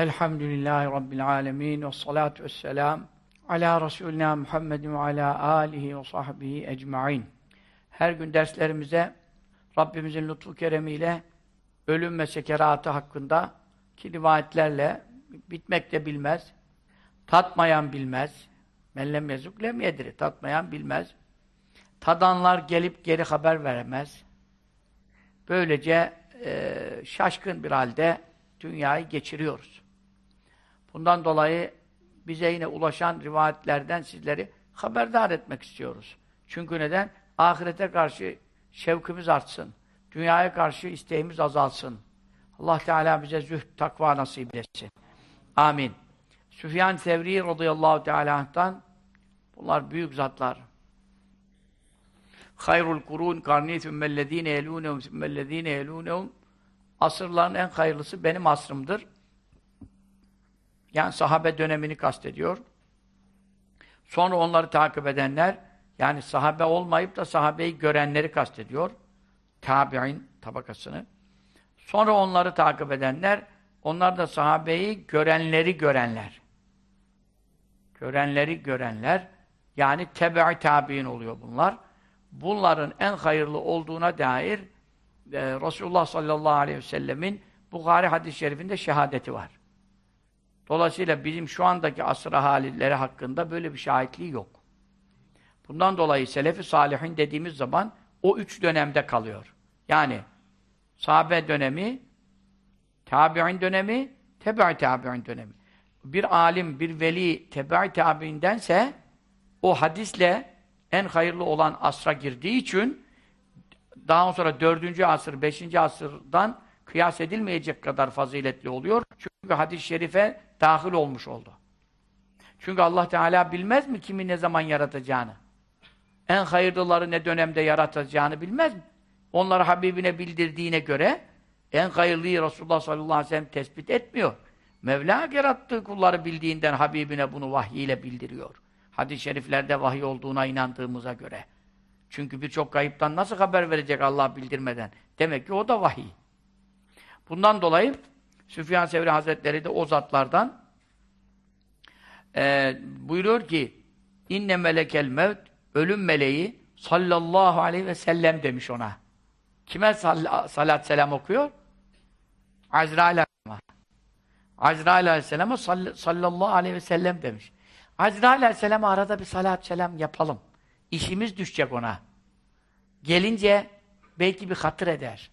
Elhamdülillahi Rabbil alemin ve salatu vesselam ala Resulina Muhammedin ve ala alihi ve sahbihi ecmain. Her gün derslerimize Rabbimizin lütfu keremiyle ölüm ve sekeratı hakkında ki rivayetlerle bitmek de bilmez, tatmayan bilmez, mellem yazık lem tatmayan bilmez, tadanlar gelip geri haber veremez. Böylece e, şaşkın bir halde dünyayı geçiriyoruz. Bundan dolayı bize yine ulaşan rivayetlerden sizleri haberdar etmek istiyoruz. Çünkü neden? Ahirete karşı şevkimiz artsın. Dünyaya karşı isteğimiz azalsın. Allah Teala bize zühd, takva nasip etsin. Amin. Süfyan Sevri radıyallahu teala anh'tan bunlar büyük zatlar. Hayrul kurun karni sümmellezine yelûnehum sümmellezine yelûnehum Asırların en hayırlısı benim asrımdır. Yani sahabe dönemini kastediyor. Sonra onları takip edenler, yani sahabe olmayıp da sahabeyi görenleri kastediyor. Tabi'in tabakasını. Sonra onları takip edenler, onlar da sahabeyi görenleri görenler. Görenleri görenler, yani tebe-i tabi'in oluyor bunlar. Bunların en hayırlı olduğuna dair e, Resulullah sallallahu aleyhi ve sellemin Bukhari hadis-i şerifinde şehadeti var. Dolayısıyla bizim şu andaki asır ahalileri hakkında böyle bir şahitliği yok. Bundan dolayı Selefi Salihin dediğimiz zaman o üç dönemde kalıyor. Yani sahabe dönemi, tabi'in dönemi, tebe-i tabi'in dönemi. Bir alim, bir veli tebe-i tabi'indense o hadisle en hayırlı olan asra girdiği için daha sonra dördüncü asır, beşinci asırdan kıyas edilmeyecek kadar faziletli oluyor. Çünkü hadis-i şerife dahil olmuş oldu. Çünkü Allah Teala bilmez mi kimi ne zaman yaratacağını? En hayırlıları ne dönemde yaratacağını bilmez mi? Onları Habibine bildirdiğine göre en hayırlıyı Resulullah sallallahu aleyhi ve sellem tespit etmiyor. Mevla yarattığı kulları bildiğinden Habibine bunu vahyiyle bildiriyor. Hadis-i şeriflerde vahiy olduğuna inandığımıza göre. Çünkü birçok kayıptan nasıl haber verecek Allah bildirmeden? Demek ki o da vahiy. Bundan dolayı Süfyan Sevri Hazretleri de o zatlardan e, buyuruyor ki inne melekel mevt ölüm meleği sallallahu aleyhi ve sellem demiş ona. Kime sal salat selam okuyor? Azrail aleyhisselam. Azrail aleyhisselama sallallahu aleyhi ve sellem demiş. Azrail aleyhisselama arada bir salat selam yapalım. İşimiz düşecek ona. Gelince belki bir hatır eder.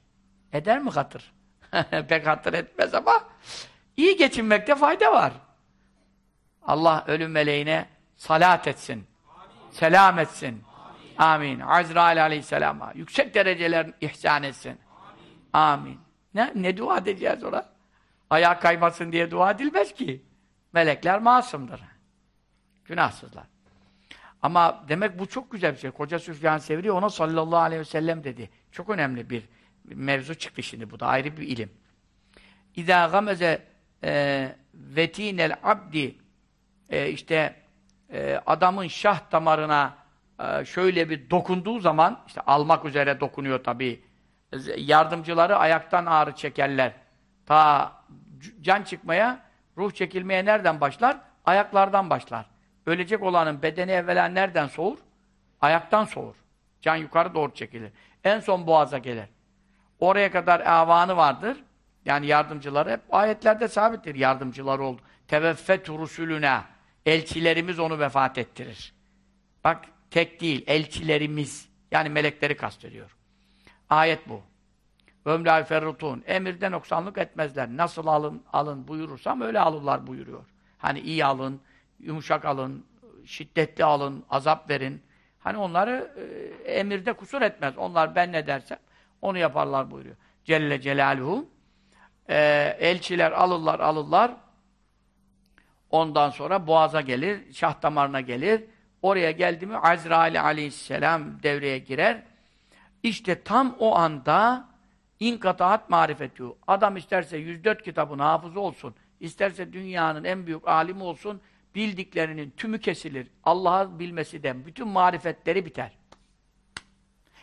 Eder mi hatır? Pek hatır etmez ama iyi geçinmekte fayda var. Allah ölüm meleğine salat etsin. Amin. Selam etsin. Amin. Amin. Azrail aleyhisselama yüksek dereceler ihsan etsin. Amin. Amin. Ne, ne dua edeceğiz ona? Ayağı kaymasın diye dua edilmez ki. Melekler masumdur. Günahsızlar. Ama demek bu çok güzel bir şey. Koca Süfyan Sevri ona sallallahu aleyhi ve sellem dedi. Çok önemli bir mevzu çıktı şimdi bu da ayrı bir ilim. İzâ gameze e, vetînel abdi e, işte e, adamın şah damarına e, şöyle bir dokunduğu zaman işte almak üzere dokunuyor tabii. Yardımcıları ayaktan ağrı çekerler. Ta can çıkmaya, ruh çekilmeye nereden başlar? Ayaklardan başlar. Ölecek olanın bedeni evvela nereden soğur? Ayaktan soğur. Can yukarı doğru çekilir. En son boğaza gelir. Oraya kadar avanı vardır. Yani yardımcıları hep ayetlerde sabittir. Yardımcıları oldu. Teveffet rusulüne. Elçilerimiz onu vefat ettirir. Bak tek değil, elçilerimiz. Yani melekleri kastediyor. Ayet bu. Ömrâ ferrutun. Emirden noksanlık etmezler. Nasıl alın, alın buyurursam öyle alırlar buyuruyor. Hani iyi alın, yumuşak alın, şiddetli alın, azap verin. Hani onları e, emirde kusur etmez. Onlar ben ne dersem onu yaparlar buyuruyor. Celle Celaluhu. E, elçiler alırlar, alırlar. Ondan sonra boğaza gelir, şah damarına gelir. Oraya geldi mi Azrail aleyhisselam devreye girer. İşte tam o anda inkataat marifet diyor. Adam isterse 104 kitabın hafızı olsun, isterse dünyanın en büyük alimi olsun, bildiklerinin tümü kesilir. Allah'ı bilmesi de bütün marifetleri biter.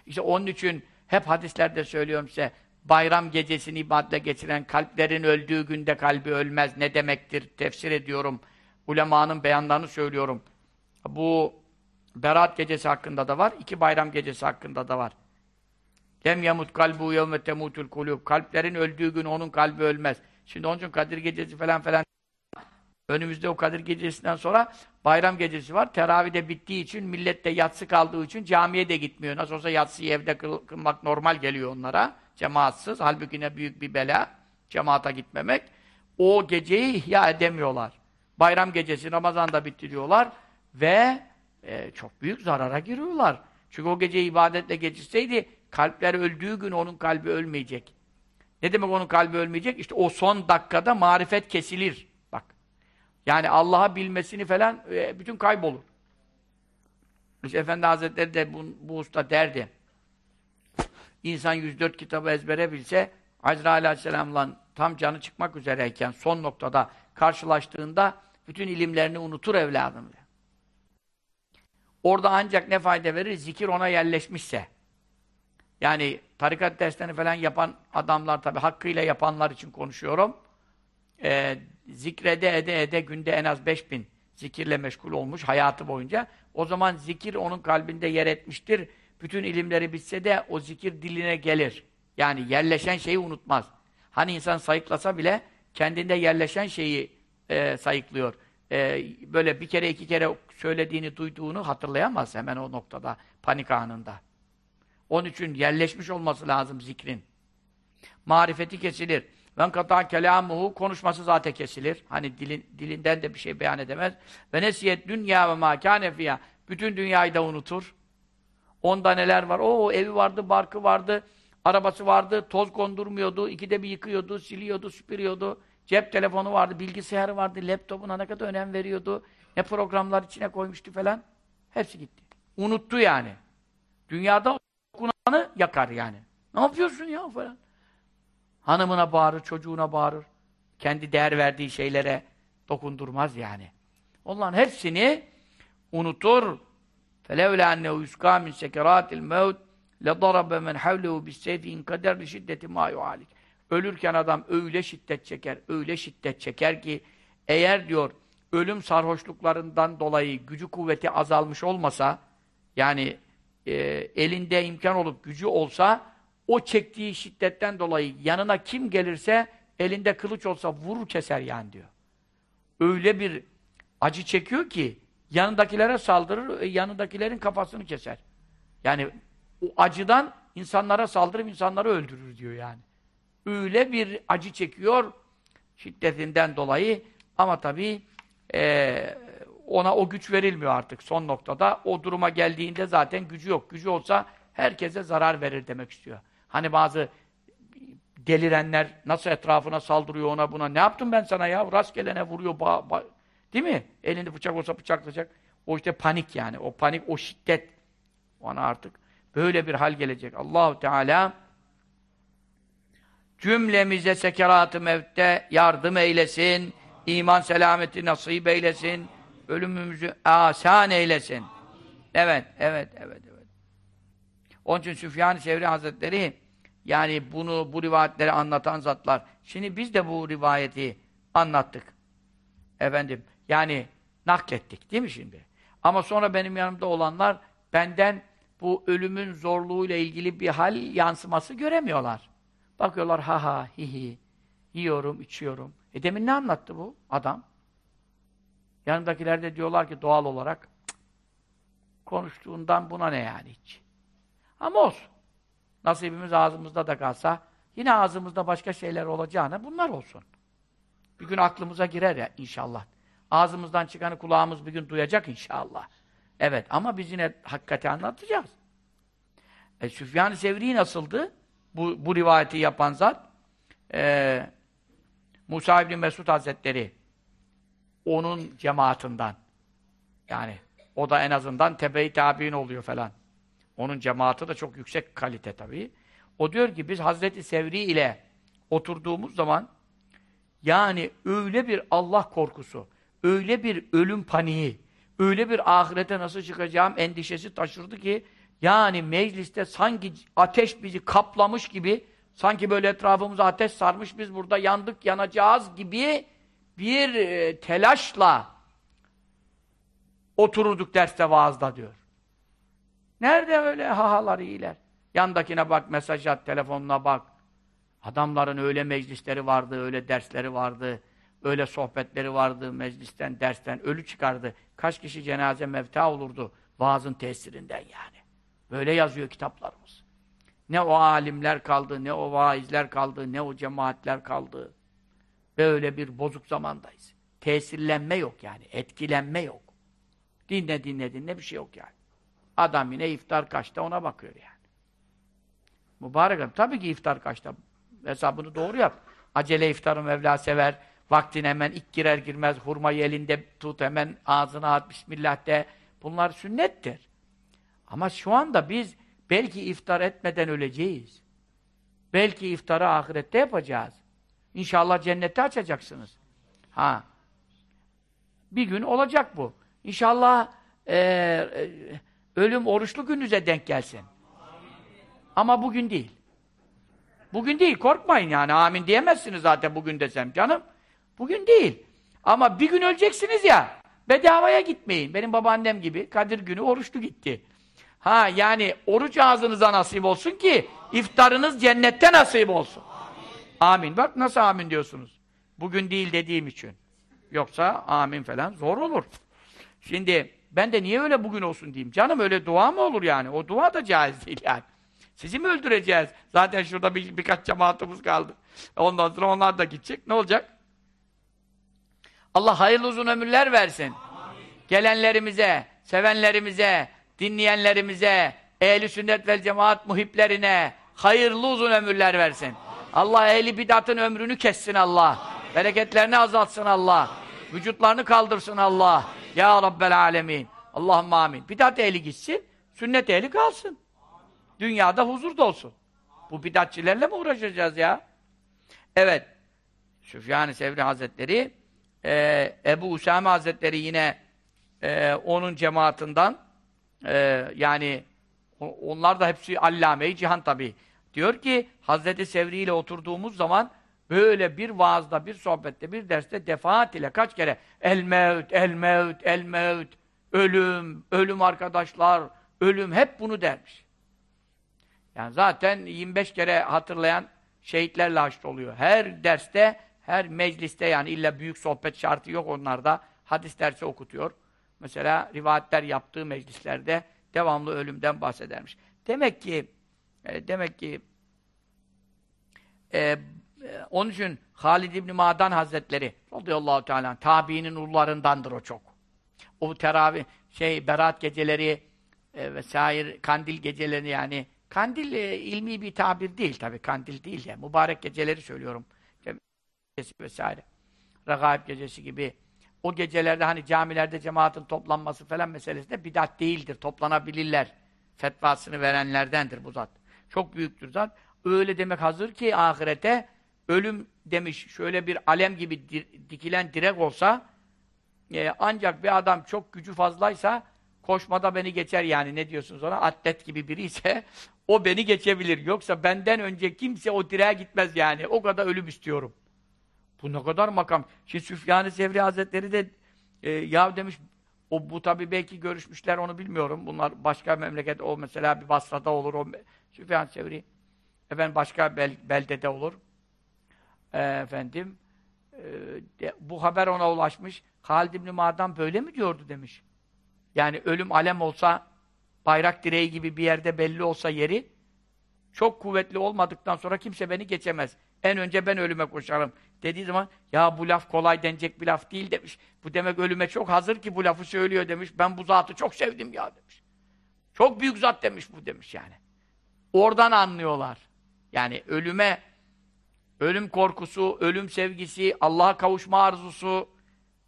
İşte onun için hep hadislerde söylüyorum size bayram gecesini ibadetle geçiren, kalplerin öldüğü günde kalbi ölmez ne demektir? Tefsir ediyorum. Ulemanın beyanlarını söylüyorum. Bu Berat gecesi hakkında da var, iki bayram gecesi hakkında da var. Lem yamut kalbu yevme temutul kulub. Kalplerin öldüğü gün onun kalbi ölmez. Şimdi onun için Kadir gecesi falan falan önümüzde o Kadir gecesinden sonra bayram gecesi var. Teravih de bittiği için millet de yatsı kaldığı için camiye de gitmiyor. Nasıl olsa yatsıyı evde kıl, kılmak normal geliyor onlara. Cemaatsız. Halbuki ne büyük bir bela. Cemaata gitmemek. O geceyi ihya edemiyorlar. Bayram gecesi Ramazan'da bitiriyorlar ve e, çok büyük zarara giriyorlar. Çünkü o gece ibadetle geçirseydi kalpler öldüğü gün onun kalbi ölmeyecek. Ne demek onun kalbi ölmeyecek? İşte o son dakikada marifet kesilir. Yani Allah'a bilmesini falan e, bütün kaybolur. İşte Efendi Hazretleri de bu, bu usta derdi. İnsan 104 kitabı ezbere bilse Azrail Aleyhisselam'la tam canı çıkmak üzereyken son noktada karşılaştığında bütün ilimlerini unutur evladım. Orada ancak ne fayda verir? Zikir ona yerleşmişse. Yani tarikat derslerini falan yapan adamlar tabi hakkıyla yapanlar için konuşuyorum. Ee, zikrede ede ede günde en az 5000 zikirle meşgul olmuş hayatı boyunca. O zaman zikir onun kalbinde yer etmiştir. Bütün ilimleri bitse de o zikir diline gelir. Yani yerleşen şeyi unutmaz. Hani insan sayıklasa bile kendinde yerleşen şeyi e, sayıklıyor. E, böyle bir kere iki kere söylediğini, duyduğunu hatırlayamaz hemen o noktada, panik anında. Onun için yerleşmiş olması lazım zikrin. Marifeti kesilir. Ven kata kelamuhu konuşması zaten kesilir. Hani dilin, dilinden de bir şey beyan edemez. Ve nesiyet dünya ve ma kâne fiyâ. Bütün dünyayı da unutur. Onda neler var? O evi vardı, barkı vardı, arabası vardı, toz kondurmuyordu, ikide bir yıkıyordu, siliyordu, süpürüyordu. Cep telefonu vardı, bilgisayarı vardı, laptopuna ne kadar önem veriyordu. Ne programlar içine koymuştu falan. Hepsi gitti. Unuttu yani. Dünyada okunanı yakar yani. Ne yapıyorsun ya falan. Hanımına bağırır, çocuğuna bağırır. Kendi değer verdiği şeylere dokundurmaz yani. Onların hepsini unutur. فَلَوْلَا اَنَّهُ يُسْقَى مِنْ سَكَرَاتِ الْمَوْتِ لَضَرَبَ مَنْ حَوْلَهُ بِالسَّيْفِ اِنْ قَدَرْ لِشِدَّةِ مَا يُعَالِكِ Ölürken adam öyle şiddet çeker, öyle şiddet çeker ki eğer diyor ölüm sarhoşluklarından dolayı gücü kuvveti azalmış olmasa yani e, elinde imkan olup gücü olsa o çektiği şiddetten dolayı yanına kim gelirse elinde kılıç olsa vurur keser yani diyor. Öyle bir acı çekiyor ki yanındakilere saldırır, e, yanındakilerin kafasını keser. Yani o acıdan insanlara saldırıp insanları öldürür diyor yani. Öyle bir acı çekiyor şiddetinden dolayı ama tabii e, ona o güç verilmiyor artık son noktada. O duruma geldiğinde zaten gücü yok. Gücü olsa herkese zarar verir demek istiyor. Hani bazı delirenler nasıl etrafına saldırıyor ona buna. Ne yaptım ben sana ya? Rastgelene vuruyor. Ba, ba. Değil mi? Elinde bıçak olsa bıçaklayacak. O işte panik yani. O panik, o şiddet. Ona artık böyle bir hal gelecek. Allahu Teala cümlemize sekerat-ı mevtte yardım eylesin. iman selameti nasip eylesin. Ölümümüzü asan eylesin. Evet, evet, evet, evet. Onun için Süfyan-ı Sevri Hazretleri yani bunu, bu rivayetleri anlatan zatlar. Şimdi biz de bu rivayeti anlattık. Efendim, yani naklettik değil mi şimdi? Ama sonra benim yanımda olanlar benden bu ölümün zorluğuyla ilgili bir hal yansıması göremiyorlar. Bakıyorlar ha ha hi hi yiyorum, içiyorum. E demin ne anlattı bu adam? Yanındakiler de diyorlar ki doğal olarak konuştuğundan buna ne yani hiç. Ama olsun. Nasibimiz ağzımızda da kalsa yine ağzımızda başka şeyler olacağına bunlar olsun. Bir gün aklımıza girer ya inşallah. Ağzımızdan çıkanı kulağımız bir gün duyacak inşallah. Evet ama biz yine hakikati anlatacağız. E, Süfyan-ı Sevri nasıldı? Bu, bu rivayeti yapan zat e, Musa İbni Mesud Hazretleri onun cemaatinden yani o da en azından tebe-i tabi'in oluyor falan. Onun cemaati de çok yüksek kalite tabii. O diyor ki biz Hazreti Sevri ile oturduğumuz zaman yani öyle bir Allah korkusu, öyle bir ölüm paniği, öyle bir ahirete nasıl çıkacağım endişesi taşırdı ki yani mecliste sanki ateş bizi kaplamış gibi Sanki böyle etrafımıza ateş sarmış, biz burada yandık, yanacağız gibi bir e, telaşla otururduk derste vaazda diyor. Nerede öyle hahalar iyiler? Yandakine bak, mesaj at, telefonuna bak. Adamların öyle meclisleri vardı, öyle dersleri vardı, öyle sohbetleri vardı, meclisten, dersten, ölü çıkardı. Kaç kişi cenaze mevta olurdu vaazın tesirinden yani. Böyle yazıyor kitaplarımız. Ne o alimler kaldı, ne o vaizler kaldı, ne o cemaatler kaldı. Böyle bir bozuk zamandayız. Tesirlenme yok yani, etkilenme yok. Dinle dinle dinle bir şey yok yani. Adam yine iftar kaçta ona bakıyor yani. Mübarek adam. Tabii ki iftar kaçta. Hesabını doğru yap. Acele iftarı Mevla sever. Vaktin hemen ilk girer girmez hurmayı elinde tut hemen ağzına at Bismillah de. Bunlar sünnettir. Ama şu anda biz belki iftar etmeden öleceğiz. Belki iftarı ahirette yapacağız. İnşallah cennette açacaksınız. Ha. Bir gün olacak bu. İnşallah e, e, ölüm oruçlu gününüze denk gelsin. Ama bugün değil. Bugün değil, korkmayın yani. Amin diyemezsiniz zaten bugün desem canım. Bugün değil. Ama bir gün öleceksiniz ya, bedavaya gitmeyin. Benim babaannem gibi Kadir günü oruçlu gitti. Ha yani oruç ağzınıza nasip olsun ki iftarınız cennette nasip olsun. Amin. amin. Bak nasıl amin diyorsunuz. Bugün değil dediğim için. Yoksa amin falan zor olur. Şimdi ben de niye öyle bugün olsun diyeyim. Canım öyle dua mı olur yani? O dua da caiz değil yani. Sizi mi öldüreceğiz? Zaten şurada bir, birkaç cemaatimiz kaldı. Ondan sonra onlar da gidecek. Ne olacak? Allah hayırlı uzun ömürler versin. Amin. Gelenlerimize, sevenlerimize, dinleyenlerimize, ehli sünnet vel cemaat muhiplerine hayırlı uzun ömürler versin. Amin. Allah ehli bidatın ömrünü kessin Allah. Amin. Bereketlerini azaltsın Allah. Vücutlarını kaldırsın Allah. Ya Rabbel alemin. Allahümme amin. Bidat ehli gitsin, sünnet ehli kalsın. Dünyada huzur da olsun. Bu bidatçilerle mi uğraşacağız ya? Evet. Süfyan-ı Sevri Hazretleri e, Ebu Usame Hazretleri yine e, onun cemaatinden e, yani onlar da hepsi allame cihan tabi. Diyor ki Hazreti Sevri ile oturduğumuz zaman böyle bir vaazda, bir sohbette, bir derste defaat ile kaç kere el mevt, el mevt, el mevt, ölüm, ölüm arkadaşlar, ölüm hep bunu dermiş. Yani zaten 25 kere hatırlayan şehitlerle haşr oluyor. Her derste, her mecliste yani illa büyük sohbet şartı yok onlarda. Hadis dersi okutuyor. Mesela rivayetler yaptığı meclislerde devamlı ölümden bahsedermiş. Demek ki e, demek ki e, onun için Halid İbni Madan Hazretleri radıyallahu teala tabiinin ullarındandır o çok. O teravih şey berat geceleri e, vesaire kandil geceleri yani Kandil e, ilmi bir tabir değil tabi kandil değil ya. Mübarek geceleri söylüyorum. Vesaire. Regaib gecesi gibi. O gecelerde hani camilerde cemaatin toplanması falan meselesi de bidat değildir. Toplanabilirler. Fetvasını verenlerdendir bu zat. Çok büyüktür zat. Öyle demek hazır ki ahirete ölüm demiş şöyle bir alem gibi dikilen direk olsa e, ancak bir adam çok gücü fazlaysa koşmada beni geçer yani ne diyorsunuz ona atlet gibi biri ise o beni geçebilir. Yoksa benden önce kimse o direğe gitmez yani. O kadar ölüm istiyorum. Bu ne kadar makam. Şimdi Süfyan-ı Sevri Hazretleri de e, ya demiş o bu tabi belki görüşmüşler onu bilmiyorum. Bunlar başka memleket o mesela bir Basra'da olur o Süfyan Sevri. Efendim başka bel, beldede olur. E, efendim e, bu haber ona ulaşmış. Halid İbn Ma'dan böyle mi diyordu demiş. Yani ölüm alem olsa bayrak direği gibi bir yerde belli olsa yeri, çok kuvvetli olmadıktan sonra kimse beni geçemez. En önce ben ölüme koşarım. Dediği zaman, ya bu laf kolay denecek bir laf değil demiş. Bu demek ölüme çok hazır ki bu lafı söylüyor demiş. Ben bu zatı çok sevdim ya demiş. Çok büyük zat demiş bu demiş yani. Oradan anlıyorlar. Yani ölüme, ölüm korkusu, ölüm sevgisi, Allah'a kavuşma arzusu,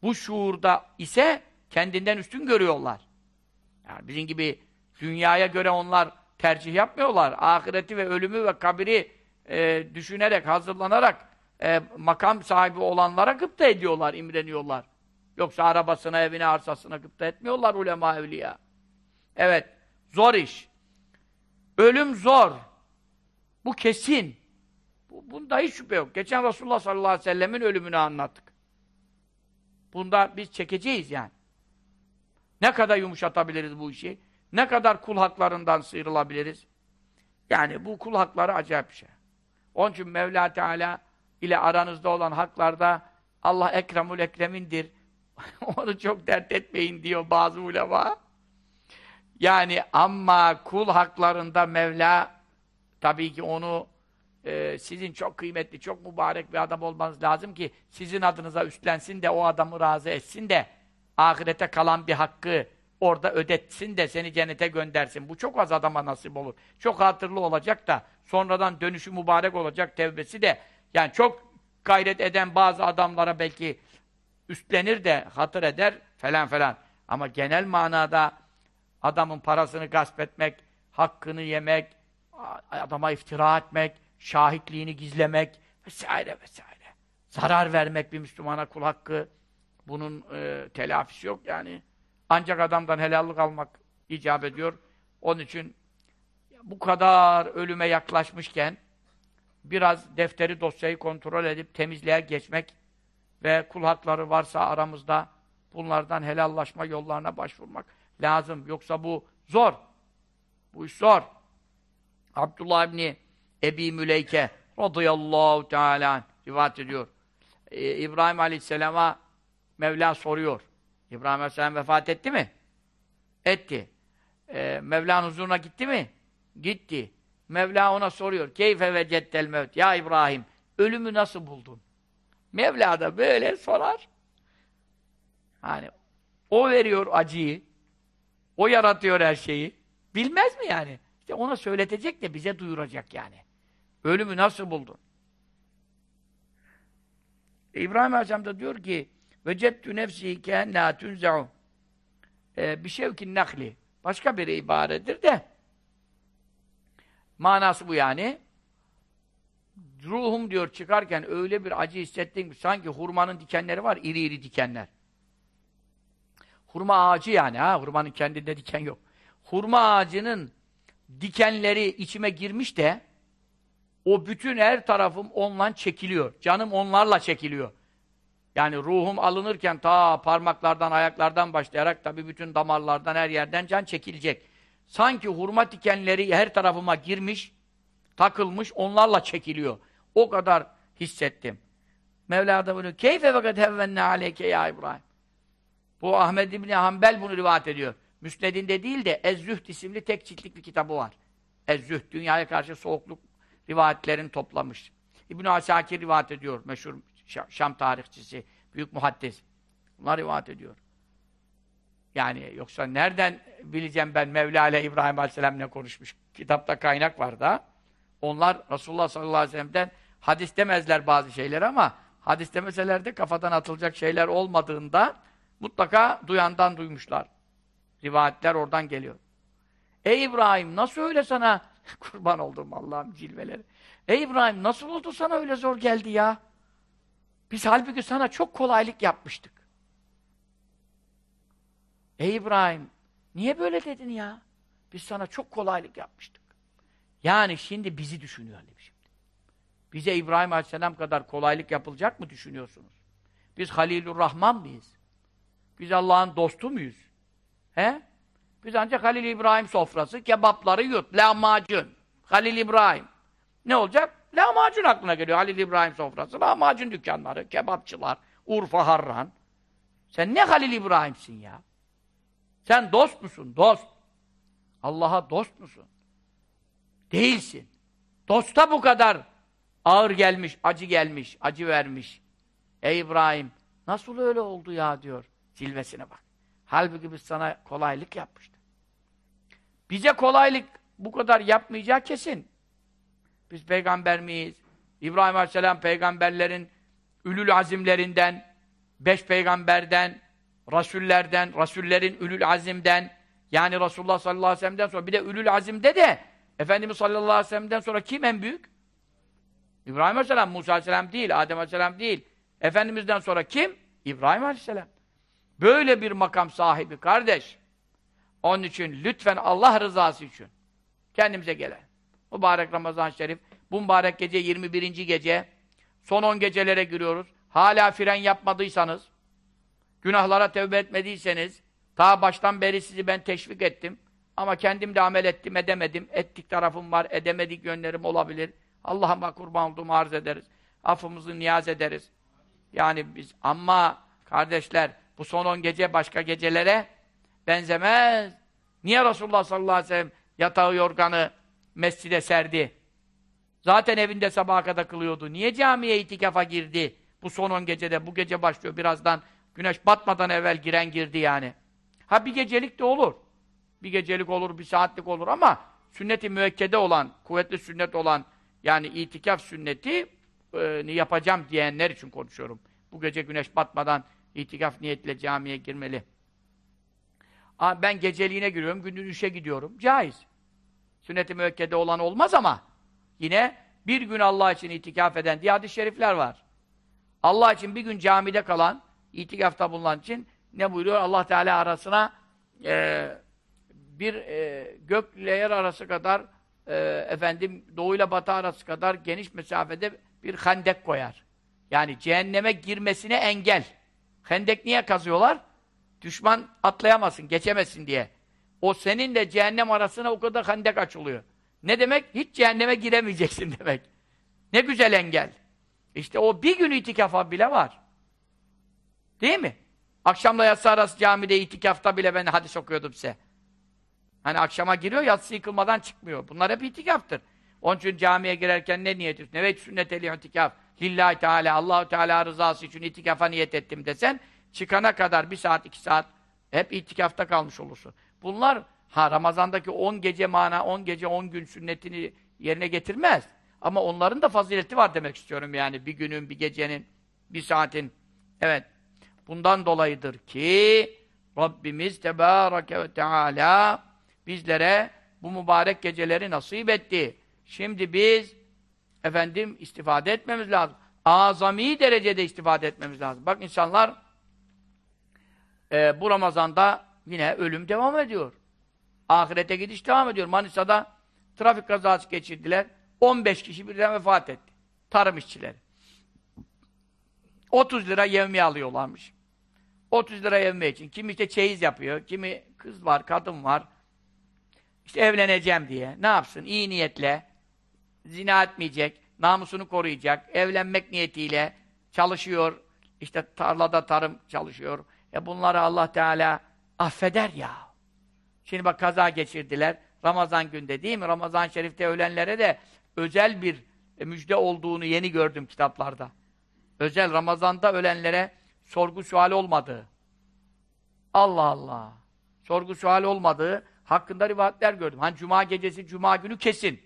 bu şuurda ise kendinden üstün görüyorlar. Yani bizim gibi Dünyaya göre onlar tercih yapmıyorlar. Ahireti ve ölümü ve kabiri e, düşünerek, hazırlanarak e, makam sahibi olanlara gıpta ediyorlar, imreniyorlar. Yoksa arabasına, evine, arsasına gıpta etmiyorlar ulema evliya. Evet, zor iş. Ölüm zor. Bu kesin. Bu, bunda hiç şüphe yok. Geçen Resulullah sallallahu aleyhi ve sellemin ölümünü anlattık. Bunda biz çekeceğiz yani. Ne kadar yumuşatabiliriz bu işi? Ne kadar kul haklarından sıyrılabiliriz? Yani bu kul hakları acayip bir şey. Onun için Mevla Teala ile aranızda olan haklarda Allah ekremul ekremindir. Onu çok dert etmeyin diyor bazı ulema. Yani ama kul haklarında Mevla tabii ki onu e, sizin çok kıymetli, çok mübarek bir adam olmanız lazım ki sizin adınıza üstlensin de o adamı razı etsin de ahirete kalan bir hakkı orada ödetsin de seni cennete göndersin. Bu çok az adama nasip olur. Çok hatırlı olacak da sonradan dönüşü mübarek olacak tevbesi de yani çok gayret eden bazı adamlara belki üstlenir de hatır eder falan falan. Ama genel manada adamın parasını gasp etmek, hakkını yemek, adama iftira etmek, şahitliğini gizlemek vesaire vesaire. Zarar vermek bir Müslümana kul hakkı. Bunun e, telafisi yok yani. Ancak adamdan helallik almak icap ediyor. Onun için bu kadar ölüme yaklaşmışken biraz defteri dosyayı kontrol edip temizliğe geçmek ve kul hakları varsa aramızda bunlardan helallaşma yollarına başvurmak lazım. Yoksa bu zor. Bu iş zor. Abdullah İbni Ebi Müleyke radıyallahu teala rivayet ediyor. Ee, İbrahim Aleyhisselam'a Mevla soruyor. İbrahim Aleyhisselam vefat etti mi? Etti. Ee, Mevla'nın huzuruna gitti mi? Gitti. Mevla ona soruyor. Keyfe ve ceddel mevt. Ya İbrahim, ölümü nasıl buldun? Mevla da böyle sorar. Hani o veriyor acıyı. O yaratıyor her şeyi. Bilmez mi yani? İşte ona söyletecek de bize duyuracak yani. Ölümü nasıl buldun? E, İbrahim Aleyhisselam da diyor ki vecettü nefsi kehennâ tünze'u e, bir şevkin nakli. Başka bir ibaredir de manası bu yani. Ruhum diyor çıkarken öyle bir acı hissettim sanki hurmanın dikenleri var, iri iri dikenler. Hurma ağacı yani ha, hurmanın kendinde diken yok. Hurma ağacının dikenleri içime girmiş de o bütün her tarafım ondan çekiliyor. Canım onlarla çekiliyor. Yani ruhum alınırken ta parmaklardan, ayaklardan başlayarak tabi bütün damarlardan, her yerden can çekilecek. Sanki hurma dikenleri her tarafıma girmiş, takılmış, onlarla çekiliyor. O kadar hissettim. Mevla da bunu keyfe fakat hevvenne aleyke ya İbrahim. Bu Ahmed İbni Hanbel bunu rivayet ediyor. Müsnedinde değil de Ez-Zühd isimli tek ciltlik bir kitabı var. Ez-Zühd, dünyaya karşı soğukluk rivayetlerini toplamış. İbn-i Asakir rivayet ediyor, meşhur Şam tarihçisi, büyük muhaddis. Bunlar rivayet ediyor. Yani yoksa nereden bileceğim ben Mevla ile İbrahim Aleyhisselam ne konuşmuş? Kitapta kaynak var da. Onlar Resulullah sallallahu aleyhi ve sellem'den hadis demezler bazı şeyler ama hadis demeseler de kafadan atılacak şeyler olmadığında mutlaka duyandan duymuşlar. Rivayetler oradan geliyor. Ey İbrahim nasıl öyle sana kurban oldum Allah'ım cilveleri. Ey İbrahim nasıl oldu sana öyle zor geldi ya? Biz halbuki sana çok kolaylık yapmıştık. Ey İbrahim, niye böyle dedin ya? Biz sana çok kolaylık yapmıştık. Yani şimdi bizi düşünüyor şimdi. Bize İbrahim Aleyhisselam kadar kolaylık yapılacak mı düşünüyorsunuz? Biz Halilur Rahman mıyız? Biz Allah'ın dostu muyuz? He? Biz ancak Halil İbrahim sofrası, kebapları yut, lahmacun. Halil İbrahim. Ne olacak? Lahmacun aklına geliyor. Halil İbrahim sofrası, lahmacun dükkanları, kebapçılar, Urfa Harran. Sen ne Halil İbrahim'sin ya? Sen dost musun? Dost. Allah'a dost musun? Değilsin. Dosta bu kadar ağır gelmiş, acı gelmiş, acı vermiş. Ey İbrahim, nasıl öyle oldu ya diyor. Zilvesine bak. Halbuki biz sana kolaylık yapmıştık. Bize kolaylık bu kadar yapmayacağı kesin. Biz peygamber miyiz? İbrahim Aleyhisselam peygamberlerin ülül azimlerinden, beş peygamberden, rasullerden, rasullerin ülül azimden, yani Resulullah sallallahu aleyhi ve sellem'den sonra bir de ülül azimde de Efendimiz sallallahu aleyhi ve sellem'den sonra kim en büyük? İbrahim Aleyhisselam, Musa Aleyhisselam değil, Adem Aleyhisselam değil. Efendimiz'den sonra kim? İbrahim Aleyhisselam. Böyle bir makam sahibi kardeş. Onun için lütfen Allah rızası için kendimize gelen. Mübarek Ramazan-ı Şerif Bu mübarek gece 21. gece. Son 10 gecelere giriyoruz. Hala fren yapmadıysanız, günahlara tevbe etmediyseniz, ta baştan beri sizi ben teşvik ettim. Ama kendim de amel ettim, edemedim. Ettik tarafım var, edemedik yönlerim olabilir. Allah'ıma kurban olduğumu arz ederiz. Affımızı niyaz ederiz. Yani biz, ama kardeşler, bu son 10 gece başka gecelere benzemez. Niye Resulullah sallallahu aleyhi ve sellem yatağı yorganı mescide serdi? Zaten evinde sabaha kadar kılıyordu. Niye camiye itikafa girdi? Bu son 10 gecede, bu gece başlıyor birazdan. Güneş batmadan evvel giren girdi yani. Ha bir gecelik de olur. Bir gecelik olur, bir saatlik olur ama sünnet-i müekkede olan, kuvvetli sünnet olan yani itikaf sünneti e, yapacağım diyenler için konuşuyorum. Bu gece güneş batmadan itikaf niyetle camiye girmeli. Ben geceliğine giriyorum, gündüz işe gidiyorum. Caiz. Sünnet-i müekkede olan olmaz ama yine bir gün Allah için itikaf eden diye hadis-i şerifler var. Allah için bir gün camide kalan, itikafta bulunan için ne buyuruyor? Allah Teala arasına e, bir e, gökle yer arası kadar e, efendim doğuyla batı arası kadar geniş mesafede bir hendek koyar. Yani cehenneme girmesine engel. Hendek niye kazıyorlar? Düşman atlayamasın, geçemesin diye. O seninle cehennem arasına o kadar hendek açılıyor. Ne demek? Hiç cehenneme giremeyeceksin demek. Ne güzel engel. İşte o bir gün itikafa bile var. Değil mi? Akşamla yatsı arası camide itikafta bile ben hadis okuyordum size. Hani akşama giriyor, yatsı yıkılmadan çıkmıyor. Bunlar hep itikaftır. Onun için camiye girerken ne niyet ettin? Evet sünneteli itikaf. Lillahi Teala, Allahu Teala rızası için itikafa niyet ettim desen, çıkana kadar bir saat, iki saat hep itikafta kalmış olursun. Bunlar ha Ramazan'daki 10 gece mana, 10 gece 10 gün sünnetini yerine getirmez. Ama onların da fazileti var demek istiyorum yani. Bir günün, bir gecenin, bir saatin. Evet. Bundan dolayıdır ki Rabbimiz Tebareke ve Teala bizlere bu mübarek geceleri nasip etti. Şimdi biz efendim istifade etmemiz lazım. Azami derecede istifade etmemiz lazım. Bak insanlar e, bu Ramazan'da yine ölüm devam ediyor. Ahirete gidiş devam ediyor. Manisa'da trafik kazası geçirdiler. 15 kişi birden vefat etti. Tarım işçileri. 30 lira yevmiye alıyorlarmış. 30 lira yevmiye için. Kimi işte çeyiz yapıyor, kimi kız var, kadın var. İşte evleneceğim diye. Ne yapsın? İyi niyetle, zina etmeyecek, namusunu koruyacak, evlenmek niyetiyle çalışıyor, işte tarlada tarım çalışıyor. E bunları Allah Teala affeder ya. Şimdi bak kaza geçirdiler. Ramazan günde değil mi? Ramazan şerifte ölenlere de özel bir e, müjde olduğunu yeni gördüm kitaplarda. Özel Ramazan'da ölenlere sorgu sual olmadığı. Allah Allah. Sorgu sual olmadığı hakkında rivayetler gördüm. Hani cuma gecesi, cuma günü kesin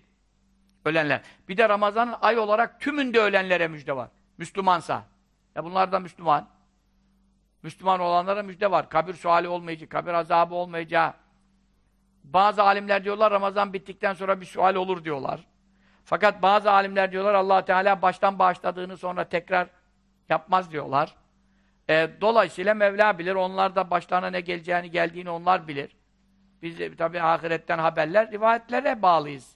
ölenler. Bir de Ramazan'ın ay olarak tümünde ölenlere müjde var. Müslümansa. Ya bunlar da Müslüman. Müslüman olanlara müjde var. Kabir suali olmayacak, kabir azabı olmayacağı. Bazı alimler diyorlar Ramazan bittikten sonra bir sual olur diyorlar. Fakat bazı alimler diyorlar allah Teala baştan bağışladığını sonra tekrar yapmaz diyorlar. E, dolayısıyla Mevla bilir. Onlar da başlarına ne geleceğini, geldiğini onlar bilir. Biz de tabii ahiretten haberler, rivayetlere bağlıyız.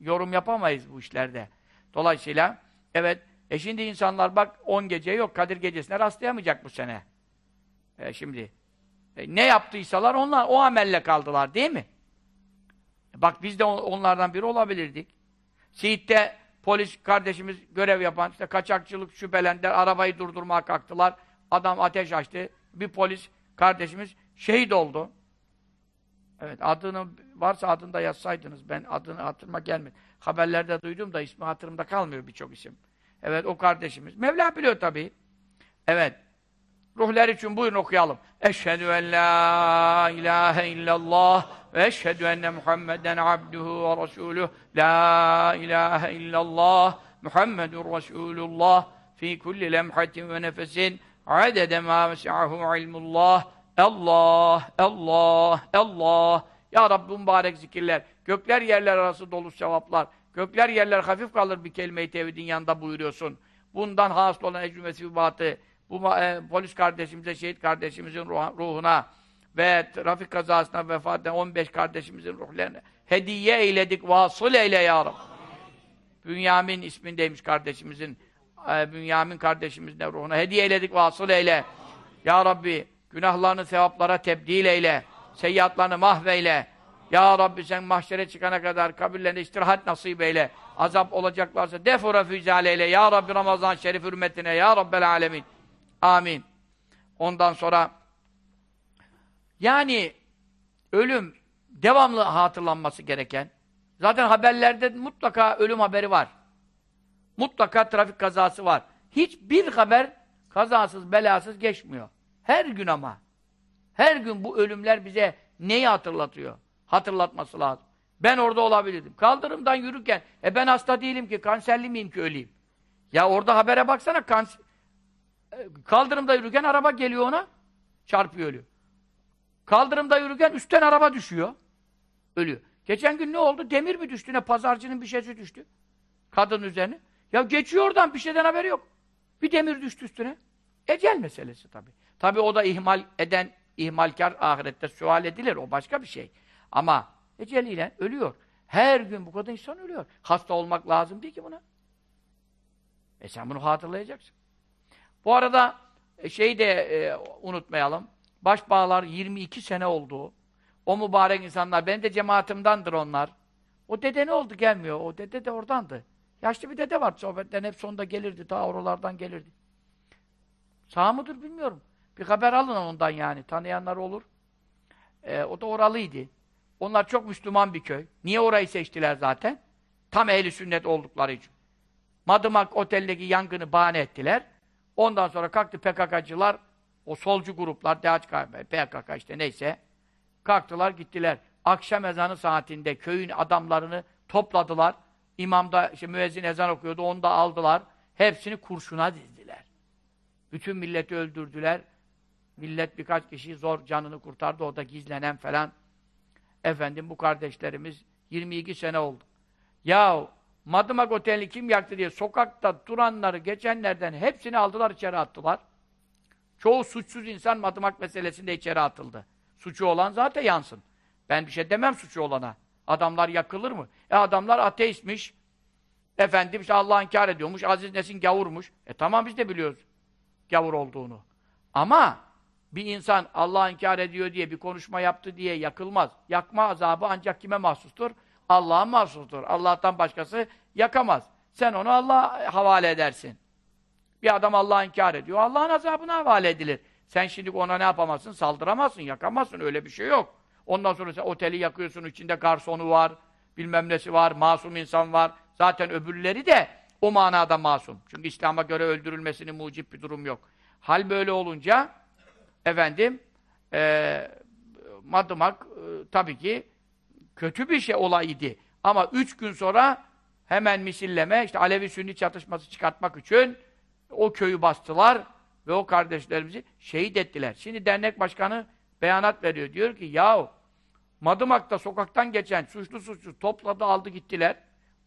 Yorum yapamayız bu işlerde. Dolayısıyla evet, e şimdi insanlar bak 10 gece yok, Kadir gecesine rastlayamayacak bu sene. E şimdi e, ne yaptıysalar onlar o amelle kaldılar değil mi? E, bak biz de onlardan biri olabilirdik. Siirt'te polis kardeşimiz görev yapan, işte kaçakçılık şüphelendiler, arabayı durdurmaya kalktılar. Adam ateş açtı. Bir polis kardeşimiz şehit oldu. Evet, adını varsa adını da yazsaydınız. Ben adını hatırıma gelmedi. Haberlerde duydum da ismi hatırımda kalmıyor birçok isim. Evet, o kardeşimiz. Mevla biliyor tabii. Evet. Ruhlar için buyurun okuyalım. Eşhedü en la ilahe illallah ve eşhedü enne Muhammeden abduhu ve resuluh. La ilahe illallah Muhammedun Resulullah fi kulli lemhatin ve nefesin adede ma vesi'ahu ilmullah. Allah, Allah, Allah. Ya Rabbi mübarek zikirler. Gökler yerler arası dolu sevaplar. Gökler yerler hafif kalır bir kelime-i tevhidin yanında buyuruyorsun. Bundan hasıl olan ecrümesi mübatı bu e, polis kardeşimize, şehit kardeşimizin ruhuna ve trafik kazasına vefat eden 15 kardeşimizin ruhlarına hediye eyledik, vasıl eyle ya. Bünyamin ismindeymiş kardeşimizin. E, Bünyamin kardeşimizin de ruhuna hediye eyledik vasıl eyle. Ya Rabbi günahlarını sevaplara tebdil eyle. Seyyiatlarını mahveyle. Ya Rabbi sen mahşere çıkana kadar kabirlerine istirahat nasip eyle. Azap olacaklarsa defura füzale eyle. Ya Rabbi Ramazan şerif hürmetine. Ya Rabbel alemin. Amin. Ondan sonra yani ölüm devamlı hatırlanması gereken zaten haberlerde mutlaka ölüm haberi var. Mutlaka trafik kazası var. Hiçbir haber kazasız belasız geçmiyor. Her gün ama. Her gün bu ölümler bize neyi hatırlatıyor? Hatırlatması lazım. Ben orada olabilirdim. Kaldırımdan yürürken, e ben hasta değilim ki, kanserli miyim ki öleyim? Ya orada habere baksana, kanser... Kaldırımda yürürken araba geliyor ona, çarpıyor ölüyor. Kaldırımda yürürken üstten araba düşüyor, ölüyor. Geçen gün ne oldu? Demir mi düştü ne? Pazarcının bir şeysi düştü. Kadın üzerine. Ya geçiyor oradan, bir şeyden haberi yok. Bir demir düştü üstüne. Ecel meselesi tabii. Tabii o da ihmal eden, ihmalkar ahirette sual edilir. O başka bir şey. Ama eceliyle ölüyor. Her gün bu kadar insan ölüyor. Hasta olmak lazım değil ki buna. E sen bunu hatırlayacaksın. Bu arada e, şeyi de e, unutmayalım. Başbağlar 22 sene oldu. O mübarek insanlar, benim de cemaatimdandır onlar. O dede ne oldu gelmiyor? O dede de oradandı. Yaşlı bir dede var. Sohbetlerin hep sonunda gelirdi. Ta oralardan gelirdi. Sağ mıdır bilmiyorum. Bir haber alın ondan yani. Tanıyanlar olur. Ee, o da oralıydı. Onlar çok Müslüman bir köy. Niye orayı seçtiler zaten? Tam ehli sünnet oldukları için. Madımak oteldeki yangını bahane ettiler. Ondan sonra kalktı PKK'cılar, o solcu gruplar, DHK, PKK işte neyse. Kalktılar gittiler. Akşam ezanı saatinde köyün adamlarını topladılar. İmam da işte müezzin ezan okuyordu, onu da aldılar. Hepsini kurşuna dizdiler. Bütün milleti öldürdüler. Millet birkaç kişi zor canını kurtardı. O da gizlenen falan. Efendim bu kardeşlerimiz 22 sene oldu. Ya Madımak Oteli kim yaktı diye sokakta duranları geçenlerden hepsini aldılar içeri attılar. Çoğu suçsuz insan Madımak meselesinde içeri atıldı. Suçu olan zaten yansın. Ben bir şey demem suçu olana. Adamlar yakılır mı? E adamlar ateistmiş. Efendim işte Allah'ı inkar ediyormuş. Aziz Nesin gavurmuş. E tamam biz de biliyoruz gavur olduğunu. Ama bir insan Allah'ı inkar ediyor diye bir konuşma yaptı diye yakılmaz. Yakma azabı ancak kime mahsustur? Allah'a mahsustur. Allah'tan başkası yakamaz. Sen onu Allah'a havale edersin. Bir adam Allah'ı inkar ediyor. Allah'ın azabına havale edilir. Sen şimdi ona ne yapamazsın? Saldıramazsın, yakamazsın. Öyle bir şey yok. Ondan sonra sen oteli yakıyorsun, içinde garsonu var, bilmem nesi var, masum insan var. Zaten öbürleri de o manada masum. Çünkü İslam'a göre öldürülmesinin mucip bir durum yok. Hal böyle olunca efendim e, Madımak e, tabii ki kötü bir şey olaydı. Ama üç gün sonra hemen misilleme, işte Alevi-Sünni çatışması çıkartmak için o köyü bastılar ve o kardeşlerimizi şehit ettiler. Şimdi dernek başkanı beyanat veriyor. Diyor ki yahu Madımak'ta sokaktan geçen suçlu suçlu topladı aldı gittiler.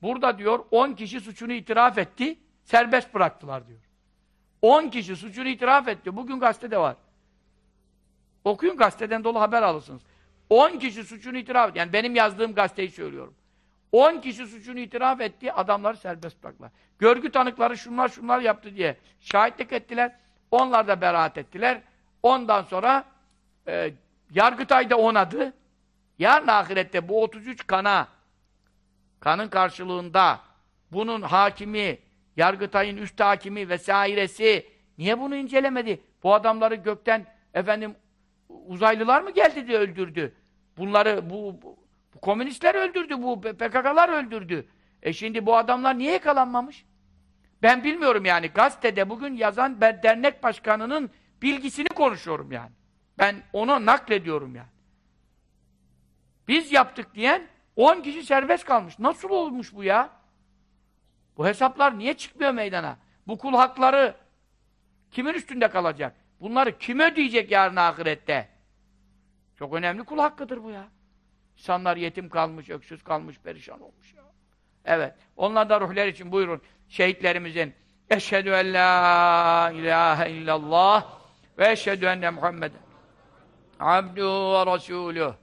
Burada diyor 10 kişi suçunu itiraf etti, serbest bıraktılar diyor. 10 kişi suçunu itiraf etti. Bugün gazetede var. Okuyun gazeteden dolu haber alırsınız. 10 kişi suçunu itiraf etti. Yani benim yazdığım gazeteyi söylüyorum. 10 kişi suçunu itiraf etti, adamları serbest bıraktılar. Görgü tanıkları şunlar şunlar yaptı diye şahitlik ettiler. Onlar da beraat ettiler. Ondan sonra e, Yargıtay onadı. Yarın ahirette bu 33 kana kanın karşılığında bunun hakimi, Yargıtay'ın üst hakimi vesairesi niye bunu incelemedi? Bu adamları gökten efendim uzaylılar mı geldi diye öldürdü? Bunları bu, bu, komünistler öldürdü, bu PKK'lar öldürdü. E şimdi bu adamlar niye yakalanmamış? Ben bilmiyorum yani. Gazetede bugün yazan ben dernek başkanının bilgisini konuşuyorum yani. Ben onu naklediyorum yani. Biz yaptık diyen 10 kişi serbest kalmış. Nasıl olmuş bu ya? Bu hesaplar niye çıkmıyor meydana? Bu kul hakları kimin üstünde kalacak? Bunları kim ödeyecek yarın ahirette? Çok önemli kul hakkıdır bu ya. İnsanlar yetim kalmış, öksüz kalmış, perişan olmuş ya. Evet. Onlar da ruhlar için buyurun. Şehitlerimizin Eşhedü en la ilahe illallah ve eşhedü enne Muhammeden abdu ve resuluh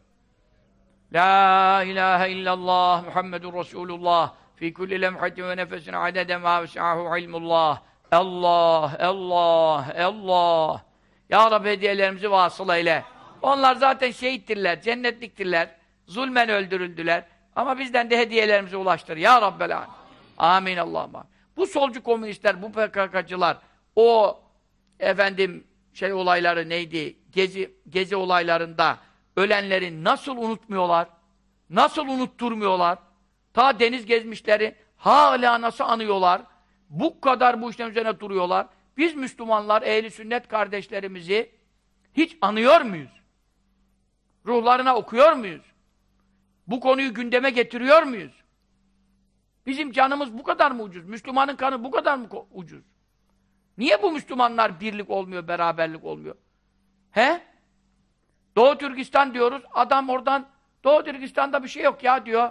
La ilahe illallah Muhammedun Resulullah fi kulli lemhatin ve nefesin adede ma vesahu ilmullah. Allah, Allah, Allah. Ya Rabbi hediyelerimizi vasıl eyle. Onlar zaten şehittirler, cennetliktirler. Zulmen öldürüldüler. Ama bizden de hediyelerimizi ulaştır. Ya Rabbel Alem. Amin Allah'ım. Bu solcu komünistler, bu PKK'cılar, o efendim şey olayları neydi? Gezi, gezi olaylarında ölenleri nasıl unutmuyorlar? Nasıl unutturmuyorlar? Ta deniz gezmişleri hala nasıl anıyorlar? Bu kadar bu işlerin üzerine duruyorlar. Biz Müslümanlar, ehli sünnet kardeşlerimizi hiç anıyor muyuz? Ruhlarına okuyor muyuz? Bu konuyu gündeme getiriyor muyuz? Bizim canımız bu kadar mı ucuz? Müslümanın kanı bu kadar mı ucuz? Niye bu Müslümanlar birlik olmuyor, beraberlik olmuyor? He? Doğu Türkistan diyoruz, adam oradan Doğu Türkistan'da bir şey yok ya diyor.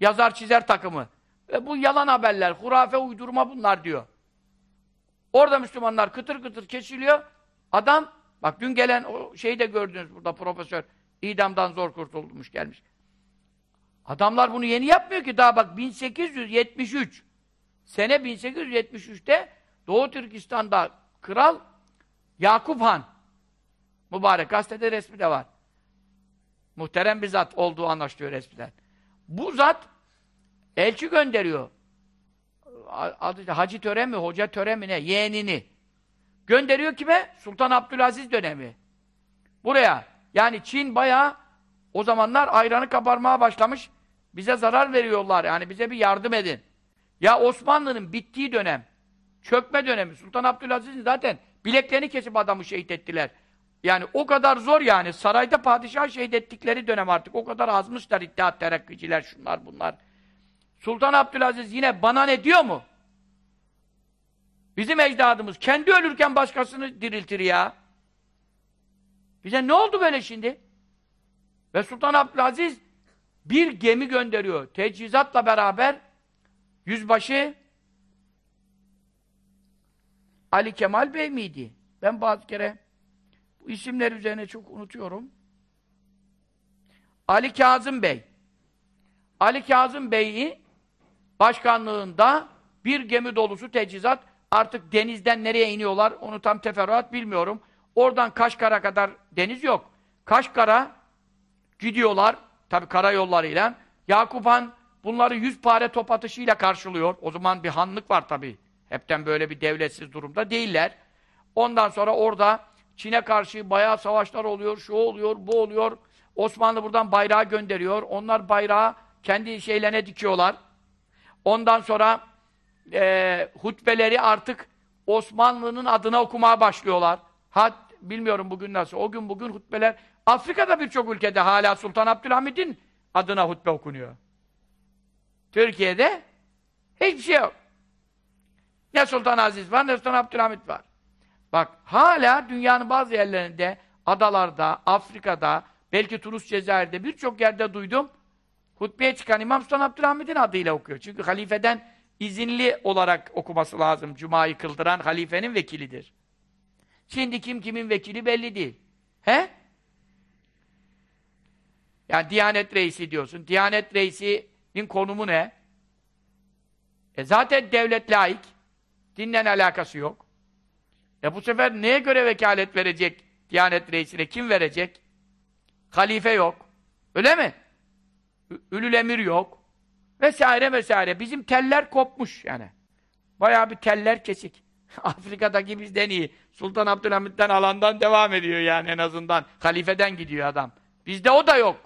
Yazar çizer takımı. E bu yalan haberler, hurafe uydurma bunlar diyor. Orada Müslümanlar kıtır kıtır kesiliyor. Adam, bak dün gelen o şeyi de gördünüz burada profesör, idamdan zor kurtulmuş gelmiş. Adamlar bunu yeni yapmıyor ki daha bak 1873 sene 1873'te Doğu Türkistan'da kral Yakup Han mübarek gazetede resmi de var. Muhterem bir zat olduğu anlaşılıyor resmiden. Bu zat elçi gönderiyor. Adı Hacı Töre mi, Hoca Töre mi ne? Yeğenini. Gönderiyor kime? Sultan Abdülaziz dönemi. Buraya. Yani Çin bayağı o zamanlar ayranı kabarmaya başlamış. Bize zarar veriyorlar. Yani bize bir yardım edin. Ya Osmanlı'nın bittiği dönem, çökme dönemi, Sultan Abdülaziz'in zaten bileklerini kesip adamı şehit ettiler. Yani o kadar zor yani. Sarayda padişah şehit ettikleri dönem artık. O kadar azmışlar İttihat Terakkiciler, şunlar bunlar. Sultan Abdülaziz yine bana ne diyor mu? Bizim ecdadımız kendi ölürken başkasını diriltir ya. Bize ne oldu böyle şimdi? Ve Sultan Abdülaziz bir gemi gönderiyor. Teçhizatla beraber yüzbaşı Ali Kemal Bey miydi? Ben bazı kere bu isimler üzerine çok unutuyorum. Ali Kazım Bey. Ali Kazım Bey'i başkanlığında bir gemi dolusu teçhizat artık denizden nereye iniyorlar onu tam teferruat bilmiyorum. Oradan Kaşgar'a kadar deniz yok. Kaşgar'a gidiyorlar tabi karayollarıyla. Yakup Han bunları yüz pare top atışıyla karşılıyor. O zaman bir hanlık var tabi. Hepten böyle bir devletsiz durumda değiller. Ondan sonra orada Çin'e karşı bayağı savaşlar oluyor, şu oluyor, bu oluyor. Osmanlı buradan bayrağı gönderiyor. Onlar bayrağı kendi şeylerine dikiyorlar. Ondan sonra e, hutbeleri artık Osmanlı'nın adına okumaya başlıyorlar. Ha, bilmiyorum bugün nasıl. O gün bugün hutbeler Afrika'da birçok ülkede hala Sultan Abdülhamid'in adına hutbe okunuyor. Türkiye'de hiçbir şey yok. Ne Sultan Aziz var ne Sultan Abdülhamid var. Bak hala dünyanın bazı yerlerinde, adalarda, Afrika'da, belki Tunus Cezayir'de birçok yerde duydum. Hutbeye çıkan İmam Sultan Abdülhamid'in adıyla okuyor. Çünkü halifeden izinli olarak okuması lazım. Cuma'yı kıldıran halifenin vekilidir. Şimdi kim kimin vekili belli değil. He? Yani Diyanet Reisi diyorsun. Diyanet Reisi'nin konumu ne? E zaten devlet laik. Dinle alakası yok. E bu sefer neye göre vekalet verecek Diyanet Reisi'ne? Kim verecek? Halife yok. Öyle mi? Ülül emir yok. Vesaire vesaire. Bizim teller kopmuş yani. Bayağı bir teller kesik. Afrika'daki bizden iyi. Sultan Abdülhamid'den alandan devam ediyor yani en azından. Halifeden gidiyor adam. Bizde o da yok.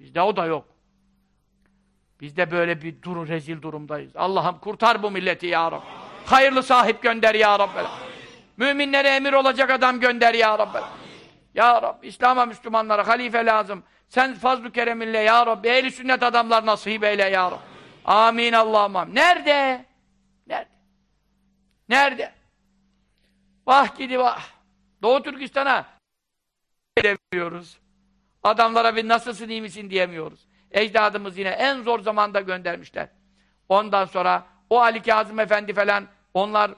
Bizde o da yok. Bizde böyle bir duru rezil durumdayız. Allah'ım kurtar bu milleti ya Rabbi. Hayırlı sahip gönder ya Rabbi. Müminlere emir olacak adam gönder ya Rabbi. Ya Rabbi İslam'a Müslümanlara halife lazım. Sen fazl-ı kereminle ya Rabbi. Ehli sünnet adamlar nasip eyle ya Rabbi. Amin Allah'ım. Nerede? Nerede? Nerede? Vah gidi vah. Doğu Türkistan'a demiyoruz. Adamlara bir nasılsın iyi misin diyemiyoruz. Ecdadımız yine en zor zamanda göndermişler. Ondan sonra o Ali Kazım Efendi falan onlar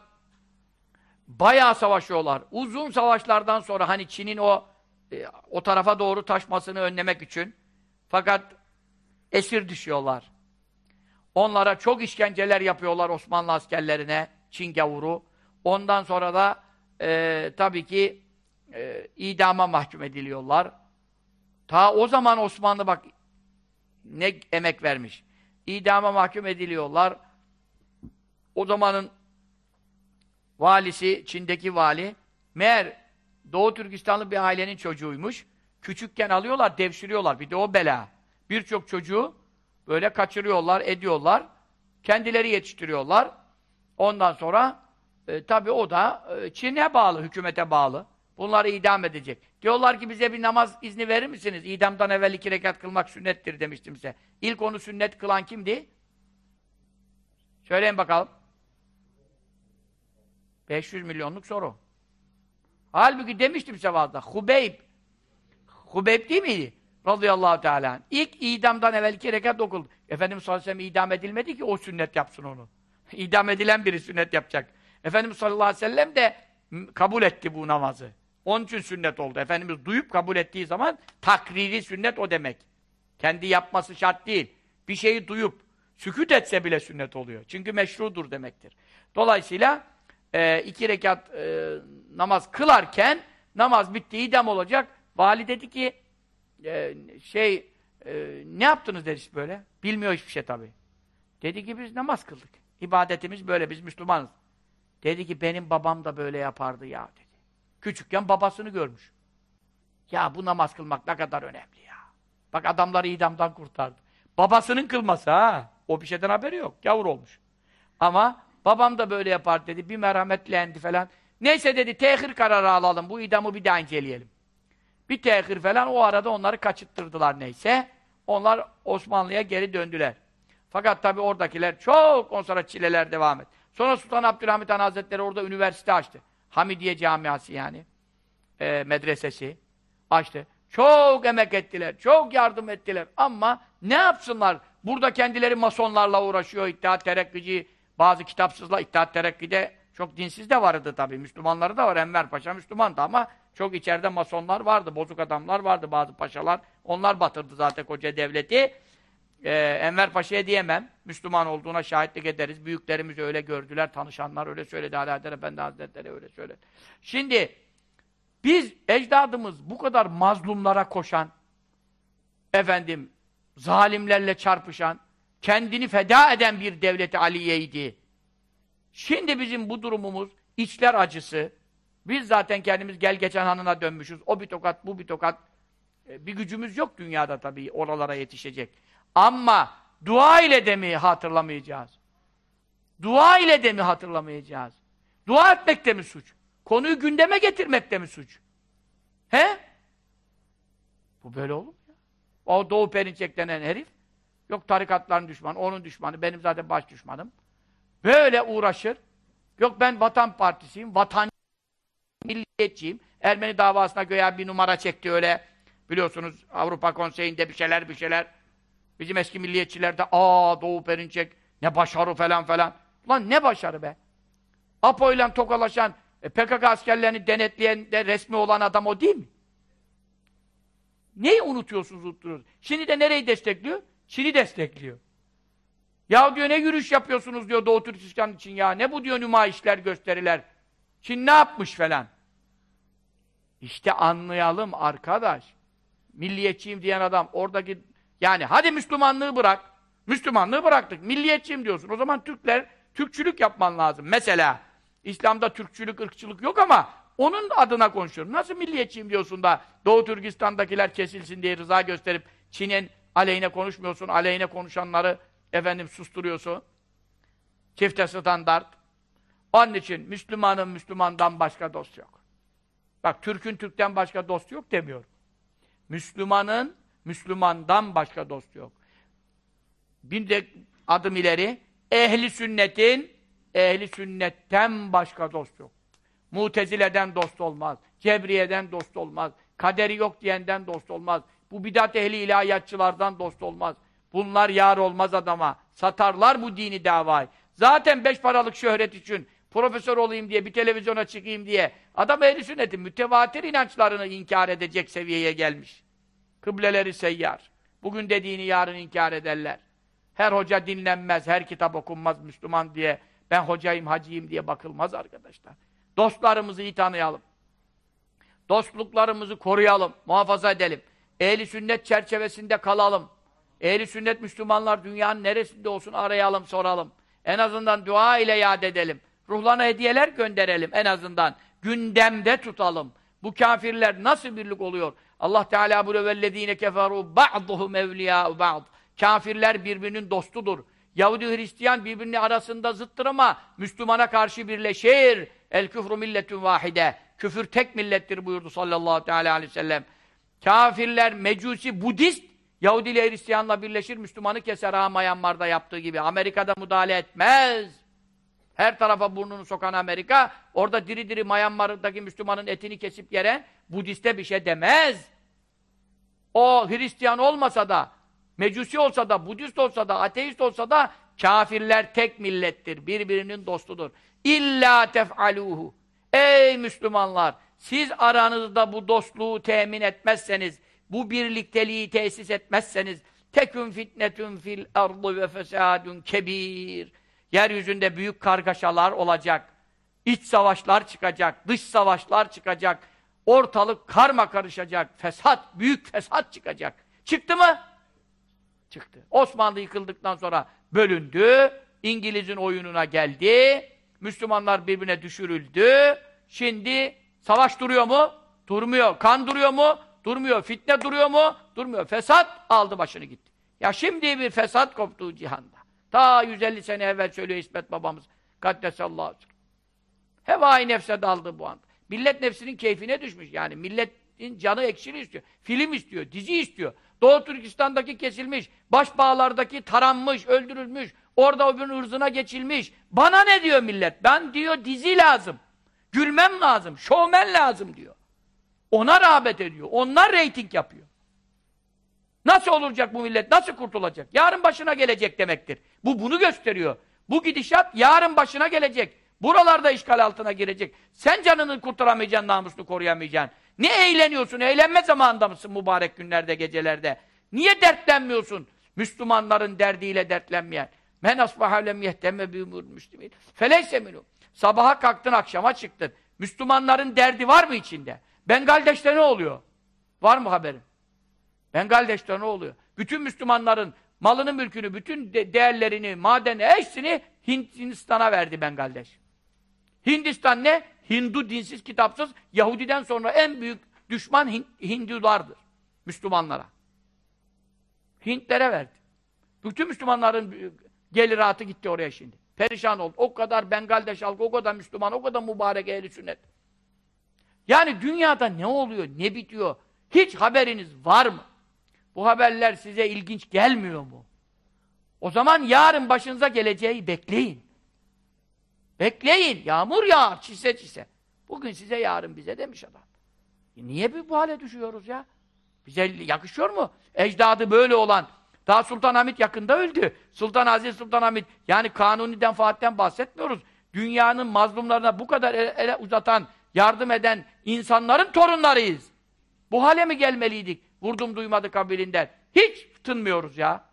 bayağı savaşıyorlar. Uzun savaşlardan sonra hani Çin'in o e, o tarafa doğru taşmasını önlemek için fakat esir düşüyorlar. Onlara çok işkenceler yapıyorlar Osmanlı askerlerine, Çin gavuru. Ondan sonra da e, tabii ki e, idama mahkum ediliyorlar. Ta o zaman Osmanlı bak ne emek vermiş. İdama mahkum ediliyorlar. O zamanın valisi, Çin'deki vali, meğer Doğu Türkistanlı bir ailenin çocuğuymuş. Küçükken alıyorlar, devşiriyorlar. Bir de o bela. Birçok çocuğu böyle kaçırıyorlar, ediyorlar. Kendileri yetiştiriyorlar. Ondan sonra e, tabii o da e, Çin'e bağlı, hükümete bağlı. Bunları idam edecek. Diyorlar ki bize bir namaz izni verir misiniz? İdamdan evvel iki rekat kılmak sünnettir demiştim size. İlk onu sünnet kılan kimdi? Söyleyin bakalım. 500 milyonluk soru. Halbuki demiştim size vaazda. Hubeyb. Hubeyb değil miydi? Radıyallahu teala. İlk idamdan evvel iki rekat okuldu. Efendimiz sallallahu aleyhi ve sellem idam edilmedi ki o sünnet yapsın onu. İdam edilen biri sünnet yapacak. Efendimiz sallallahu aleyhi ve sellem de kabul etti bu namazı. Onun için sünnet oldu. Efendimiz duyup kabul ettiği zaman takriri sünnet o demek. Kendi yapması şart değil. Bir şeyi duyup sükut etse bile sünnet oluyor. Çünkü meşrudur demektir. Dolayısıyla e, iki rekat e, namaz kılarken namaz bitti, idam olacak. Vali dedi ki e, şey e, ne yaptınız dedi böyle. Bilmiyor hiçbir şey tabii. Dedi ki biz namaz kıldık. İbadetimiz böyle, biz Müslümanız. Dedi ki benim babam da böyle yapardı ya dedi. Küçükken babasını görmüş. Ya bu namaz kılmak ne kadar önemli ya. Bak adamları idamdan kurtardı. Babasının kılması ha. O bir şeyden haberi yok. Yavur olmuş. Ama babam da böyle yapar dedi. Bir merhametlendi falan. Neyse dedi tehir kararı alalım. Bu idamı bir daha inceleyelim. Bir tehir falan o arada onları kaçıttırdılar neyse. Onlar Osmanlı'ya geri döndüler. Fakat tabi oradakiler çok on sonra çileler devam et. Sonra Sultan Abdülhamit Han Hazretleri orada üniversite açtı. Hamidiye Camiası yani. E, medresesi açtı. Çok emek ettiler, çok yardım ettiler. Ama ne yapsınlar? Burada kendileri masonlarla uğraşıyor, İttihat Terakkici, bazı kitapsızlar, İttihat Terakki'de çok dinsiz de vardı tabii. Müslümanları da var. Enver Paşa Müslümandı ama çok içeride masonlar vardı, bozuk adamlar vardı, bazı paşalar. Onlar batırdı zaten koca devleti. Ee, Enver Paşa'ya diyemem. Müslüman olduğuna şahitlik ederiz. Büyüklerimiz öyle gördüler, tanışanlar öyle söyledi. Alaeddin Efendi Hazretleri öyle söyledi. Şimdi biz ecdadımız bu kadar mazlumlara koşan, efendim zalimlerle çarpışan, kendini feda eden bir devleti Aliye'ydi. Şimdi bizim bu durumumuz içler acısı. Biz zaten kendimiz gel geçen hanına dönmüşüz. O bir tokat, bu bir tokat. E, bir gücümüz yok dünyada tabii oralara yetişecek. Ama dua ile de mi hatırlamayacağız? Dua ile de mi hatırlamayacağız? Dua etmek de mi suç? Konuyu gündeme getirmek de mi suç? He? Bu böyle olur mu ya? O Doğu Perinçek denen herif, yok tarikatların düşmanı, onun düşmanı, benim zaten baş düşmanım. Böyle uğraşır. Yok ben Vatan Partisiyim, vatan milliyetçiyim. Ermeni davasına göğe bir numara çekti öyle. Biliyorsunuz Avrupa Konseyi'nde bir şeyler bir şeyler. Bizim eski milliyetçiler de aa Doğu Perinçek ne başarı falan falan. Lan ne başarı be? Apo'yla tokalaşan e, PKK askerlerini denetleyen de resmi olan adam o değil mi? Neyi unutuyorsunuz, unutuyorsunuz? Şimdi de nereyi destekliyor? Çin'i destekliyor. Ya diyor ne yürüyüş yapıyorsunuz diyor Doğu Türkistan için ya. Ne bu diyor nümayişler, gösteriler. Çin ne yapmış falan. İşte anlayalım arkadaş. Milliyetçiyim diyen adam oradaki yani hadi Müslümanlığı bırak. Müslümanlığı bıraktık. Milliyetçiyim diyorsun. O zaman Türkler Türkçülük yapman lazım. Mesela İslam'da Türkçülük, ırkçılık yok ama onun adına konuşuyorum. Nasıl milliyetçiyim diyorsun da Doğu Türkistan'dakiler kesilsin diye rıza gösterip Çin'in aleyhine konuşmuyorsun, aleyhine konuşanları efendim susturuyorsun. Çifte standart. Onun için Müslümanın Müslümandan başka dost yok. Bak Türk'ün Türk'ten başka dost yok demiyorum. Müslümanın Müslümandan başka dost yok. Bir de adım ileri ehli sünnetin ehli sünnetten başka dost yok. Mutezile'den dost olmaz. Cebriye'den dost olmaz. Kaderi yok diyenden dost olmaz. Bu bidat ehli ilahiyatçılardan dost olmaz. Bunlar yar olmaz adama. Satarlar bu dini davayı. Zaten beş paralık şöhret için profesör olayım diye, bir televizyona çıkayım diye adam ehli sünnetin mütevatir inançlarını inkar edecek seviyeye gelmiş. Kıbleleri seyyar. Bugün dediğini yarın inkar ederler. Her hoca dinlenmez, her kitap okunmaz Müslüman diye. Ben hocayım, hacıyım diye bakılmaz arkadaşlar. Dostlarımızı iyi tanıyalım. Dostluklarımızı koruyalım, muhafaza edelim. Ehli sünnet çerçevesinde kalalım. Ehli sünnet Müslümanlar dünyanın neresinde olsun arayalım, soralım. En azından dua ile yad edelim. Ruhlarına hediyeler gönderelim en azından. Gündemde tutalım. Bu kafirler nasıl birlik oluyor? Allah Teala buyuruyor vellezine keferu ba'duhum evliya'u ba'd. Kafirler birbirinin dostudur. Yahudi Hristiyan birbirinin arasında zıttır ama Müslümana karşı birleşir. El küfru milletün vahide. Küfür tek millettir buyurdu sallallahu teala aleyhi ve sellem. Kafirler, mecusi, budist Yahudi ile Hristiyanla birleşir, Müslümanı keser ha Myanmar'da yaptığı gibi. Amerika'da müdahale etmez. Her tarafa burnunu sokan Amerika, orada diri diri Myanmar'daki Müslümanın etini kesip yere Budist'e bir şey demez. O Hristiyan olmasa da, Mecusi olsa da, Budist olsa da, ateist olsa da kafirler tek millettir. Birbirinin dostudur. İlla tef'aluhu. Ey Müslümanlar! Siz aranızda bu dostluğu temin etmezseniz, bu birlikteliği tesis etmezseniz, tekün fitnetün fil ardı ve fesadun kebir. Yeryüzünde büyük kargaşalar olacak. İç savaşlar çıkacak, dış savaşlar çıkacak. Ortalık karma karışacak. Fesat, büyük fesat çıkacak. Çıktı mı? Çıktı. Osmanlı yıkıldıktan sonra bölündü. İngiliz'in oyununa geldi. Müslümanlar birbirine düşürüldü. Şimdi savaş duruyor mu? Durmuyor. Kan duruyor mu? Durmuyor. Fitne duruyor mu? Durmuyor. Fesat aldı başını gitti. Ya şimdi bir fesat koptu cihanda. Ta 150 sene evvel söylüyor İsmet babamız. Kaddesallahu aleyhi Hevai nefse daldı bu anda. Millet nefsinin keyfine düşmüş yani. Milletin canı ekşili istiyor. Film istiyor, dizi istiyor. Doğu Türkistan'daki kesilmiş, başbağlardaki taranmış, öldürülmüş, orada öbürünün ırzına geçilmiş. Bana ne diyor millet? Ben diyor dizi lazım. Gülmem lazım, şovmen lazım diyor. Ona rağbet ediyor. Onlar reyting yapıyor. Nasıl olacak bu millet? Nasıl kurtulacak? Yarın başına gelecek demektir. Bu bunu gösteriyor. Bu gidişat yarın başına gelecek. Buralarda işgal altına girecek. Sen canını kurtaramayacaksın, namusunu koruyamayacaksın. Ne eğleniyorsun? Eğlenme zamanında mısın mübarek günlerde, gecelerde? Niye dertlenmiyorsun? Müslümanların derdiyle dertlenmeyen. Men asbaha lem yehtemme bi umur müslimin. Feleyse minum. Sabaha kalktın, akşama çıktın. Müslümanların derdi var mı içinde? Bengaldeş'te ne oluyor? Var mı haberin? Bengaldeş'te ne oluyor? Bütün Müslümanların malını, mülkünü, bütün de değerlerini, madeni, hepsini Hindistan'a verdi Bengaldeş. Hindistan ne? Hindu dinsiz, kitapsız, Yahudiden sonra en büyük düşman Hindulardır. Müslümanlara. Hintlere verdi. Bütün Müslümanların geliratı gitti oraya şimdi. Perişan oldu. O kadar Bengaldeş halkı, o kadar Müslüman, o kadar mübarek ehli sünnet. Yani dünyada ne oluyor, ne bitiyor? Hiç haberiniz var mı? Bu haberler size ilginç gelmiyor mu? O zaman yarın başınıza geleceği bekleyin. Bekleyin. Yağmur yağar, çise çise. Bugün size, yarın bize demiş adam. E niye bu hale düşüyoruz ya? Bize yakışıyor mu? Ecdadı böyle olan. Daha Sultan Hamid yakında öldü. Sultan Aziz Sultan Hamid. Yani Kanuni'den, Fatih'ten bahsetmiyoruz. Dünyanın mazlumlarına bu kadar ele, ele uzatan, yardım eden insanların torunlarıyız. Bu hale mi gelmeliydik? Vurdum duymadı kabilinden. Hiç tınmıyoruz ya.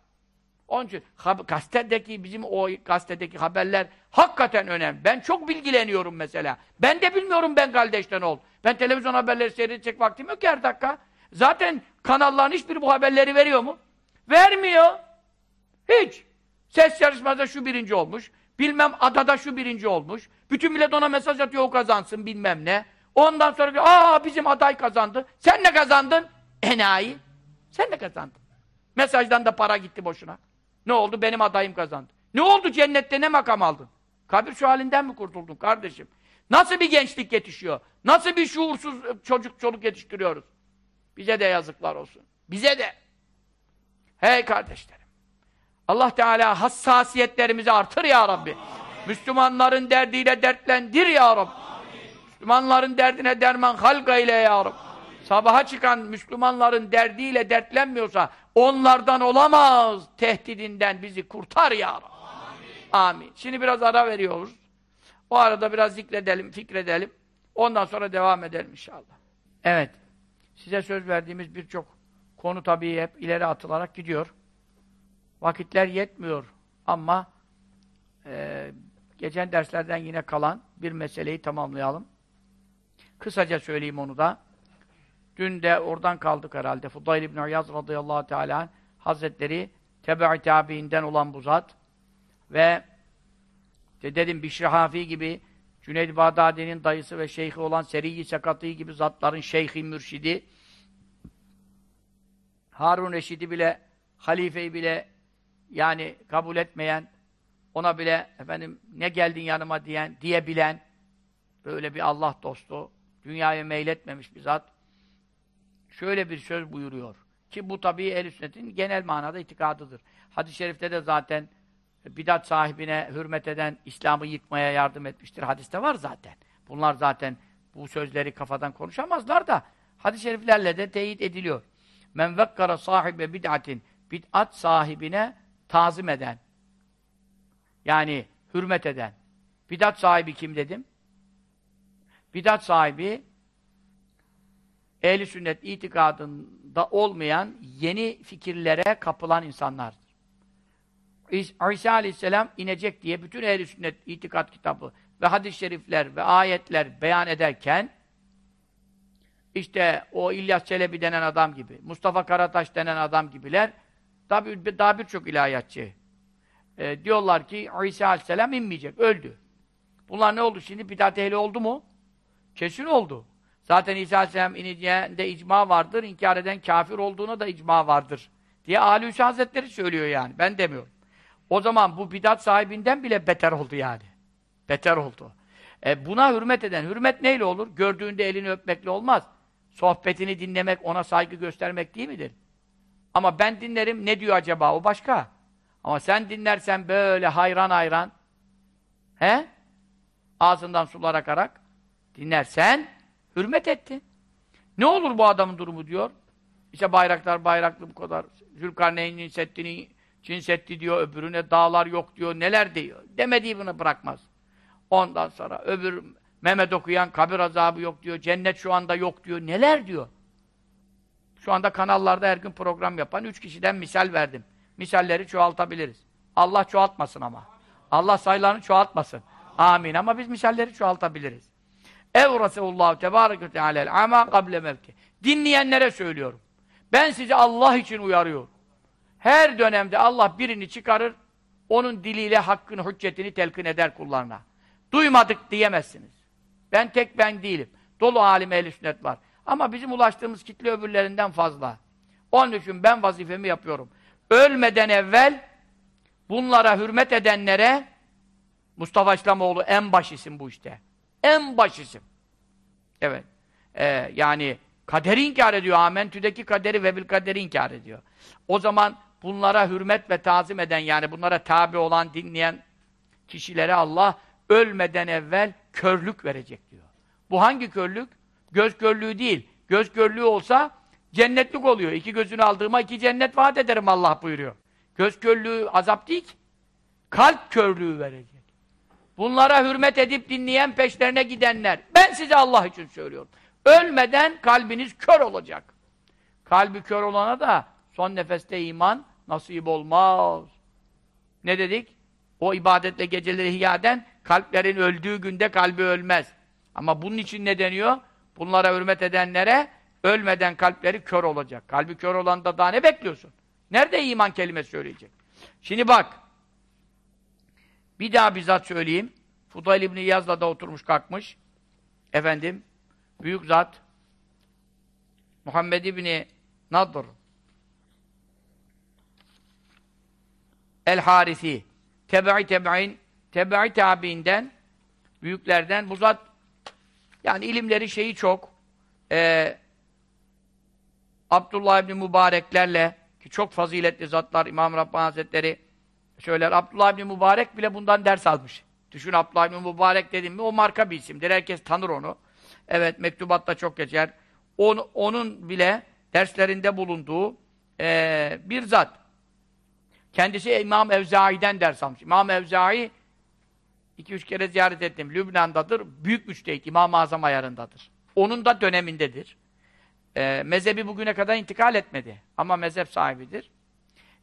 Onun için gazetedeki bizim o gazetedeki haberler hakikaten önemli. Ben çok bilgileniyorum mesela. Ben de bilmiyorum ben kardeşten ol. Ben televizyon haberleri seyredecek vaktim yok ki her dakika. Zaten kanalların hiçbiri bu haberleri veriyor mu? Vermiyor. Hiç. Ses yarışmada şu birinci olmuş. Bilmem adada şu birinci olmuş. Bütün millet ona mesaj atıyor o kazansın bilmem ne. Ondan sonra diyor aa bizim aday kazandı. Sen ne kazandın? Enayi. Sen ne kazandın? Mesajdan da para gitti boşuna. Ne oldu? Benim adayım kazandı. Ne oldu cennette ne makam aldın? Kabir şu halinden mi kurtuldun kardeşim? Nasıl bir gençlik yetişiyor? Nasıl bir şuursuz çocuk çoluk yetiştiriyoruz? Bize de yazıklar olsun. Bize de. Hey kardeşlerim. Allah Teala hassasiyetlerimizi artır ya Rabbi. Amin. Müslümanların derdiyle dertlendir ya Rabbi. Amin. Müslümanların derdine derman halka ile ya Rabbi. Sabaha çıkan Müslümanların derdiyle dertlenmiyorsa onlardan olamaz. Tehdidinden bizi kurtar ya Rabbi. Amin. Amin. Şimdi biraz ara veriyoruz. O arada biraz zikredelim, fikredelim. Ondan sonra devam edelim inşallah. Evet. Size söz verdiğimiz birçok konu tabii hep ileri atılarak gidiyor. Vakitler yetmiyor ama e, geçen derslerden yine kalan bir meseleyi tamamlayalım. Kısaca söyleyeyim onu da. Dün de oradan kaldık herhalde. Fudayl İbn İyaz radıyallahu teala Hazretleri tebe-i tabiinden olan bu zat ve işte dedim Bişri Hafi gibi Cüneyd Bağdadi'nin dayısı ve şeyhi olan Seri-i gibi zatların şeyhi mürşidi Harun Reşid'i bile halifeyi bile yani kabul etmeyen ona bile efendim ne geldin yanıma diyen diyebilen böyle bir Allah dostu dünyaya meyletmemiş bir zat şöyle bir söz buyuruyor. Ki bu tabii ehl sünnetin genel manada itikadıdır. Hadis-i şerifte de zaten bidat sahibine hürmet eden İslam'ı yıkmaya yardım etmiştir. Hadiste var zaten. Bunlar zaten bu sözleri kafadan konuşamazlar da hadis-i şeriflerle de teyit ediliyor. Men vekkara sahibe bid'atin bid'at sahibine tazim eden yani hürmet eden. Bidat sahibi kim dedim? Bidat sahibi ehli sünnet itikadında olmayan yeni fikirlere kapılan insanlardır. İsa aleyhisselam inecek diye bütün ehli sünnet itikat kitabı ve hadis-i şerifler ve ayetler beyan ederken işte o İlyas Çelebi denen adam gibi, Mustafa Karataş denen adam gibiler tabi daha birçok ilahiyatçı e, diyorlar ki İsa aleyhisselam inmeyecek, öldü. Bunlar ne oldu şimdi? Bidat ehli oldu mu? Kesin oldu. Zaten İsa Aleyhisselam ineceğinde icma vardır, inkar eden kafir olduğuna da icma vardır. Diye Ali Hüseyin Hazretleri söylüyor yani, ben demiyorum. O zaman bu bidat sahibinden bile beter oldu yani. Beter oldu. E buna hürmet eden, hürmet neyle olur? Gördüğünde elini öpmekle olmaz. Sohbetini dinlemek, ona saygı göstermek değil midir? Ama ben dinlerim, ne diyor acaba? O başka. Ama sen dinlersen böyle hayran hayran, he? Ağzından sular akarak dinlersen, hürmet ettin. Ne olur bu adamın durumu diyor. İşte bayraklar bayraklı bu kadar. Zülkarneyn'in settini Çin diyor, öbürüne dağlar yok diyor, neler diyor. Demediği bunu bırakmaz. Ondan sonra öbür Mehmet okuyan kabir azabı yok diyor, cennet şu anda yok diyor, neler diyor. Şu anda kanallarda her gün program yapan üç kişiden misal verdim. Misalleri çoğaltabiliriz. Allah çoğaltmasın ama. Allah sayılarını çoğaltmasın. Amin. Ama biz misalleri çoğaltabiliriz. Evraseullahu tebarek ve teala'l ama kable mevki. Dinleyenlere söylüyorum. Ben sizi Allah için uyarıyorum. Her dönemde Allah birini çıkarır, onun diliyle hakkın hüccetini telkin eder kullarına. Duymadık diyemezsiniz. Ben tek ben değilim. Dolu alim ehl sünnet var. Ama bizim ulaştığımız kitle öbürlerinden fazla. Onun için ben vazifemi yapıyorum. Ölmeden evvel bunlara hürmet edenlere Mustafa İslamoğlu en baş isim bu işte. En baş isim. Evet. Ee, yani kaderi inkar ediyor. Amentü'deki kaderi ve bil kaderi inkar ediyor. O zaman bunlara hürmet ve tazim eden yani bunlara tabi olan, dinleyen kişilere Allah ölmeden evvel körlük verecek diyor. Bu hangi körlük? Göz körlüğü değil. Göz körlüğü olsa cennetlik oluyor. İki gözünü aldığıma iki cennet vaat ederim Allah buyuruyor. Göz körlüğü azap değil ki. Kalp körlüğü verecek. Bunlara hürmet edip dinleyen peşlerine gidenler. Ben size Allah için söylüyorum. Ölmeden kalbiniz kör olacak. Kalbi kör olana da son nefeste iman nasip olmaz. Ne dedik? O ibadetle geceleri hiyaden kalplerin öldüğü günde kalbi ölmez. Ama bunun için ne deniyor? Bunlara hürmet edenlere ölmeden kalpleri kör olacak. Kalbi kör olan da daha ne bekliyorsun? Nerede iman kelimesi söyleyecek? Şimdi bak. Bir daha bizzat söyleyeyim. Fudayl İbni Yaz'la da oturmuş kalkmış. Efendim, büyük zat Muhammed İbni Nadr El-Harisi Tebe'i tebe'in Tebe'i tabiinden büyüklerden bu zat yani ilimleri şeyi çok ee, Abdullah İbni Mübareklerle ki çok faziletli zatlar İmam Rabbani Hazretleri söyler. Abdullah İbni Mübarek bile bundan ders almış. Düşün Abdullah İbni Mübarek dedim mi o marka bir isimdir. Herkes tanır onu. Evet mektubatta çok geçer. On, onun bile derslerinde bulunduğu e, bir zat. Kendisi İmam Evzai'den ders almış. İmam Evzai iki üç kere ziyaret ettim. Lübnan'dadır. Büyük müçtehit. İmam-ı Azam ayarındadır. Onun da dönemindedir. E, mezhebi bugüne kadar intikal etmedi. Ama mezhep sahibidir.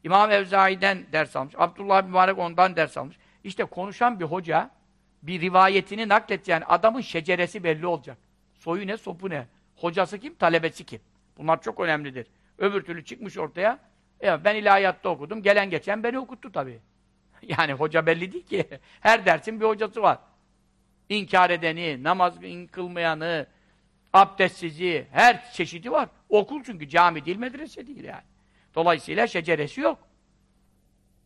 İmam Evzai'den ders almış. Abdullah Mübarek ondan ders almış. İşte konuşan bir hoca bir rivayetini naklet yani adamın şeceresi belli olacak. Soyu ne, sopu ne? Hocası kim, talebesi kim? Bunlar çok önemlidir. Öbür türlü çıkmış ortaya. Ya ben ilahiyatta okudum. Gelen geçen beni okuttu tabii. Yani hoca belli değil ki. Her dersin bir hocası var. İnkar edeni, namaz kılmayanı, abdestsizi, her çeşidi var. Okul çünkü cami değil, medrese değil yani. Dolayısıyla şeceresi yok.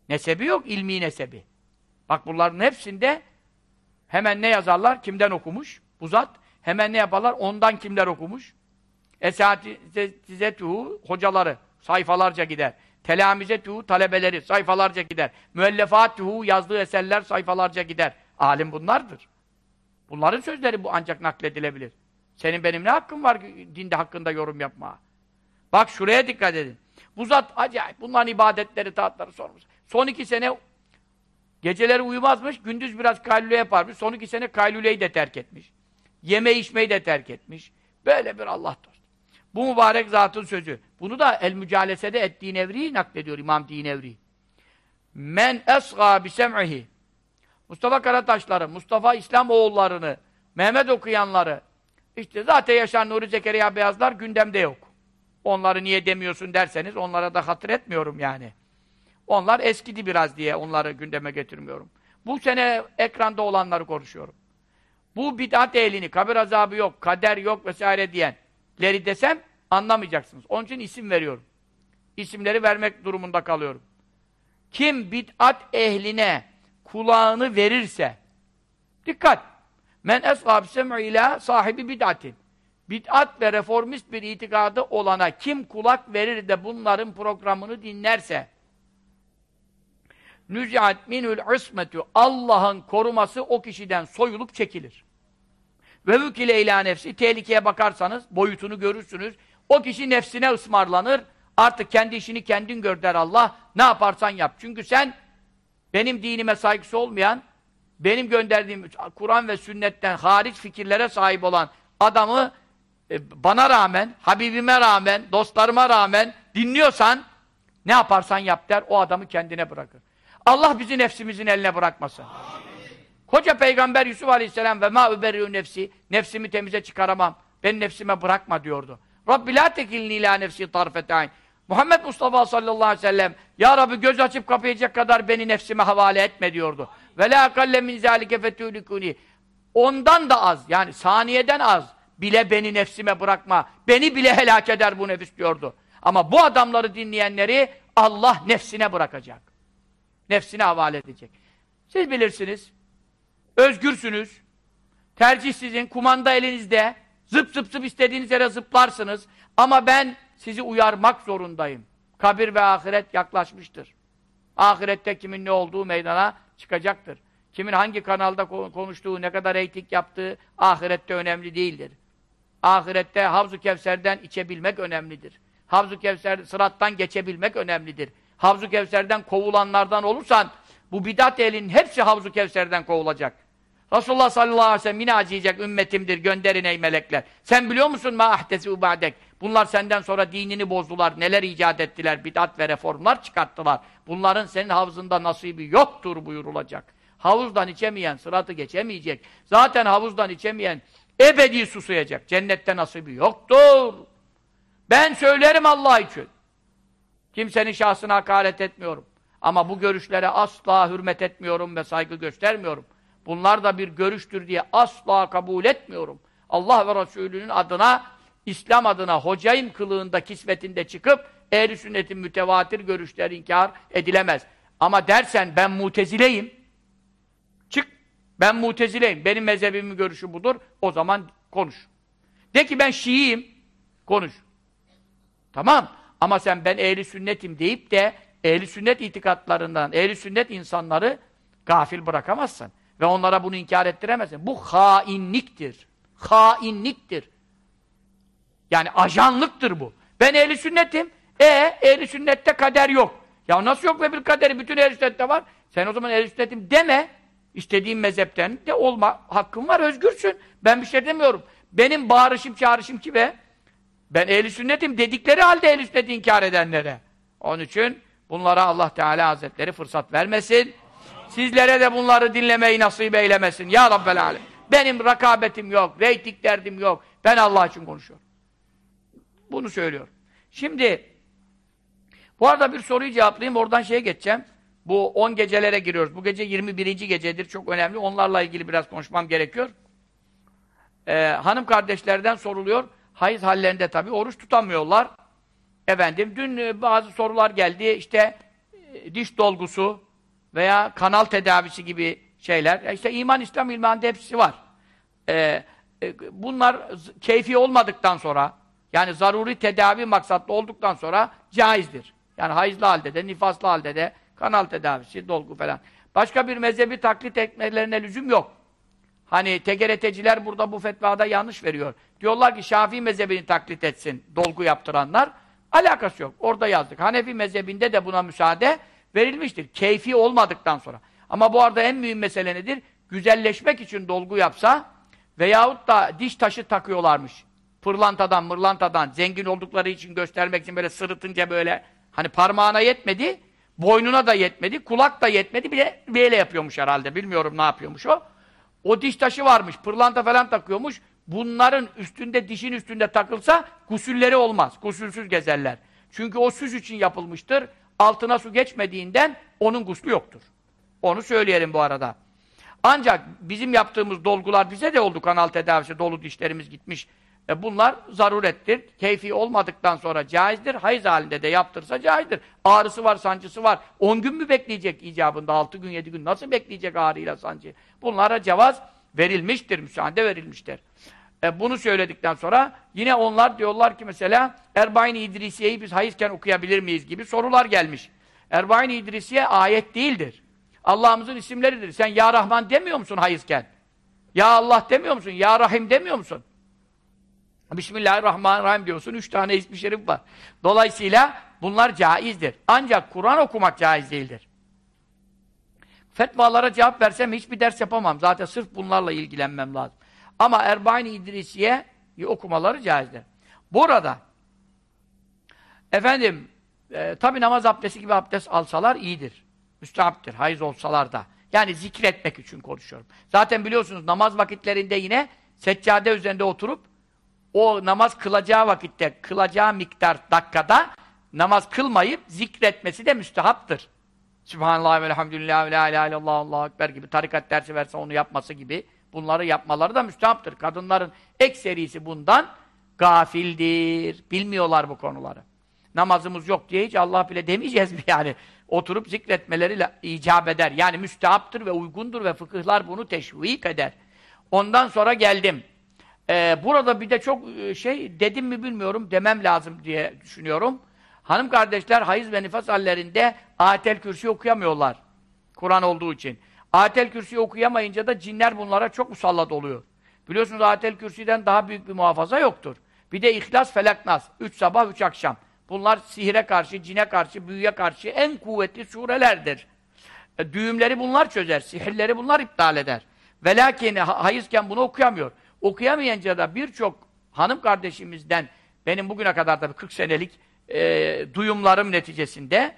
Nesebi yok, ilmi nesebi. Bak bunların hepsinde hemen ne yazarlar? Kimden okumuş? Bu zat. Hemen ne yaparlar? Ondan kimler okumuş? Esatizetuhu hocaları sayfalarca gider. Telamizetuhu talebeleri sayfalarca gider. Müellefatuhu yazdığı eserler sayfalarca gider. Alim bunlardır. Bunların sözleri bu ancak nakledilebilir. Senin benim ne hakkım var dinde hakkında yorum yapma. Bak şuraya dikkat edin. Bu zat acayip. Bunların ibadetleri, taatları sormuş. Son iki sene geceleri uyumazmış, gündüz biraz kaylule yaparmış. Son iki sene kayluleyi de terk etmiş. Yeme içmeyi de terk etmiş. Böyle bir Allah dostu. Bu mübarek zatın sözü. Bunu da El Mücalesede et Dinevri naklediyor İmam Dinevri. Men esgâ bisem'ihi Mustafa Karataşları, Mustafa İslam oğullarını, Mehmet okuyanları, işte zaten Yaşar Nuri Zekeriya Beyazlar gündemde yok. Onları niye demiyorsun derseniz onlara da hatır etmiyorum yani. Onlar eskidi biraz diye onları gündeme getirmiyorum. Bu sene ekranda olanları konuşuyorum. Bu bid'at ehlini, kabir azabı yok, kader yok vesaire diyenleri desem anlamayacaksınız. Onun için isim veriyorum. İsimleri vermek durumunda kalıyorum. Kim bid'at ehline kulağını verirse dikkat! Men eshab sem'u ila sahibi bid'atin. Bid'at ve reformist bir itikadı olana kim kulak verir de bunların programını dinlerse nüzi'at minül ismetu Allah'ın koruması o kişiden soyulup çekilir. Ve vükile ila nefsi tehlikeye bakarsanız boyutunu görürsünüz. O kişi nefsine ısmarlanır. Artık kendi işini kendin gör der Allah. Ne yaparsan yap. Çünkü sen benim dinime saygısı olmayan, benim gönderdiğim Kur'an ve sünnetten hariç fikirlere sahip olan adamı e, bana rağmen, Habibime rağmen, dostlarıma rağmen dinliyorsan ne yaparsan yap der, o adamı kendine bırakır. Allah bizi nefsimizin eline bırakmasın. Koca peygamber Yusuf Aleyhisselam ve ma überriu nefsi nefsimi temize çıkaramam. Ben nefsime bırakma diyordu. Rabbi la tekilni ila nefsi tarfeteyn. Muhammed Mustafa sallallahu aleyhi ve sellem Ya Rabbi göz açıp kapayacak kadar beni nefsime havale etme diyordu. Ve la kalle min zalike fetûlikûni. Ondan da az yani saniyeden az bile beni nefsime bırakma. Beni bile helak eder bu nefis diyordu. Ama bu adamları dinleyenleri Allah nefsine bırakacak. Nefsine havale edecek. Siz bilirsiniz. Özgürsünüz. Tercih sizin. Kumanda elinizde. Zıp zıp zıp istediğiniz yere zıplarsınız. Ama ben sizi uyarmak zorundayım. Kabir ve ahiret yaklaşmıştır. Ahirette kimin ne olduğu meydana çıkacaktır. Kimin hangi kanalda konuştuğu, ne kadar reyting yaptığı ahirette önemli değildir. Ahirette Havzu Kevser'den içebilmek önemlidir. Havzu Kevser sırattan geçebilmek önemlidir. Havzu Kevser'den kovulanlardan olursan bu bidat elinin hepsi Havzu Kevser'den kovulacak. Resulullah sallallahu aleyhi ve sellem yine acıyacak ümmetimdir gönderin ey melekler. Sen biliyor musun ma ahdesi ubadek? Bunlar senden sonra dinini bozdular. Neler icat ettiler? Bidat ve reformlar çıkarttılar. Bunların senin havzında nasibi yoktur buyurulacak. Havuzdan içemeyen sıratı geçemeyecek. Zaten havuzdan içemeyen ebedi susuyacak. Cennette nasibi yoktur. Ben söylerim Allah için. Kimsenin şahsına hakaret etmiyorum. Ama bu görüşlere asla hürmet etmiyorum ve saygı göstermiyorum. Bunlar da bir görüştür diye asla kabul etmiyorum. Allah ve Resulünün adına, İslam adına hocayım kılığında, kisvetinde çıkıp ehl sünnetin mütevatir görüşleri inkar edilemez. Ama dersen ben mutezileyim, çık, ben mutezileyim, benim mezhebimin görüşü budur, o zaman konuş. De ki ben Şiiyim, konuş. Tamam, ama sen ben ehli sünnetim deyip de ehli sünnet itikatlarından, ehli sünnet insanları gafil bırakamazsın. Ve onlara bunu inkar ettiremezsin. Bu hainliktir. Hainliktir. Yani ajanlıktır bu. Ben ehli sünnetim. E ehli sünnette kader yok. Ya nasıl yok ve bir kaderi bütün ehli sünnette var. Sen o zaman ehli sünnetim deme. İstediğin mezhepten de olma hakkın var, özgürsün. Ben bir şey demiyorum. Benim bağırışım, çağrışım kime? Ben ehli sünnetim dedikleri halde ehli sünneti inkar edenlere. Onun için Bunlara Allah Teala Hazretleri fırsat vermesin. Sizlere de bunları dinlemeyi nasip eylemesin. Ya Rabbel Alem. Benim rakabetim yok, reyting derdim yok. Ben Allah için konuşuyorum. Bunu söylüyorum. Şimdi bu arada bir soruyu cevaplayayım. Oradan şeye geçeceğim. Bu 10 gecelere giriyoruz. Bu gece 21. gecedir. Çok önemli. Onlarla ilgili biraz konuşmam gerekiyor. Ee, hanım kardeşlerden soruluyor. Hayız hallerinde tabii oruç tutamıyorlar. Efendim dün e, bazı sorular geldi. İşte e, diş dolgusu veya kanal tedavisi gibi şeyler. E işte iman, İslam, ilmanda hepsi var. Ee, e, bunlar keyfi olmadıktan sonra yani zaruri tedavi maksatlı olduktan sonra caizdir. Yani hayızlı halde de, nifaslı halde de kanal tedavisi, dolgu falan. Başka bir mezhebi taklit etmelerine lüzum yok. Hani TGRT'ciler burada bu fetvada yanlış veriyor. Diyorlar ki Şafii mezhebini taklit etsin dolgu yaptıranlar. Alakası yok. Orada yazdık. Hanefi mezhebinde de buna müsaade verilmiştir. Keyfi olmadıktan sonra. Ama bu arada en mühim mesele nedir? Güzelleşmek için dolgu yapsa veyahut da diş taşı takıyorlarmış. Pırlantadan, mırlantadan, zengin oldukları için göstermek için böyle sırıtınca böyle hani parmağına yetmedi, boynuna da yetmedi, kulak da yetmedi, bir de böyle yapıyormuş herhalde. Bilmiyorum ne yapıyormuş o. O diş taşı varmış, pırlanta falan takıyormuş. Bunların üstünde, dişin üstünde takılsa gusülleri olmaz. Gusülsüz gezerler. Çünkü o süs için yapılmıştır. Altına su geçmediğinden onun guslu yoktur. Onu söyleyelim bu arada. Ancak bizim yaptığımız dolgular bize de oldu kanal tedavisi, dolu dişlerimiz gitmiş. E bunlar zarurettir. Keyfi olmadıktan sonra caizdir. Hayız halinde de yaptırsa caizdir. Ağrısı var, sancısı var. 10 gün mü bekleyecek icabında? 6 gün, 7 gün nasıl bekleyecek ağrıyla sancı? Bunlara cevaz verilmiştir, müsaade verilmiştir. E bunu söyledikten sonra yine onlar diyorlar ki mesela Erbain-i İdrisiye'yi biz hayızken okuyabilir miyiz gibi sorular gelmiş. Erbain-i İdrisiye ayet değildir. Allah'ımızın isimleridir. Sen Ya Rahman demiyor musun hayızken? Ya Allah demiyor musun? Ya Rahim demiyor musun? Bismillahirrahmanirrahim diyorsun. Üç tane ismi şerif var. Dolayısıyla bunlar caizdir. Ancak Kur'an okumak caiz değildir. Fetvalara cevap versem hiçbir ders yapamam. Zaten sırf bunlarla ilgilenmem lazım. Ama Erbain-i İdrisiye okumaları caizdir. Burada efendim e, tabi namaz abdesti gibi abdest alsalar iyidir. Müstahaptır. Hayız olsalar da. Yani zikretmek için konuşuyorum. Zaten biliyorsunuz namaz vakitlerinde yine seccade üzerinde oturup o namaz kılacağı vakitte, kılacağı miktar dakikada namaz kılmayıp zikretmesi de müstehaptır. Sübhanallah ve elhamdülillah ve la ilahe illallah Allahu ekber gibi tarikat dersi verse onu yapması gibi bunları yapmaları da müstehaptır. Kadınların ekserisi bundan gafildir. Bilmiyorlar bu konuları. Namazımız yok diye hiç Allah bile demeyeceğiz mi yani? Oturup zikretmeleriyle icap eder. Yani müstehaptır ve uygundur ve fıkıhlar bunu teşvik eder. Ondan sonra geldim. Ee, burada bir de çok e, şey dedim mi bilmiyorum demem lazım diye düşünüyorum. Hanım kardeşler hayız ve nifas hallerinde ayetel kürsi okuyamıyorlar. Kur'an olduğu için. Ayetel kürsi okuyamayınca da cinler bunlara çok musallat oluyor. Biliyorsunuz ayetel kürsiden daha büyük bir muhafaza yoktur. Bir de ihlas, felak, nas. Üç sabah, üç akşam. Bunlar sihire karşı, cine karşı, büyüye karşı en kuvvetli surelerdir. E, düğümleri bunlar çözer, sihirleri bunlar iptal eder. Velakin hayızken bunu okuyamıyor. Okuyamayınca da birçok hanım kardeşimizden benim bugüne kadar da 40 senelik e, duyumlarım neticesinde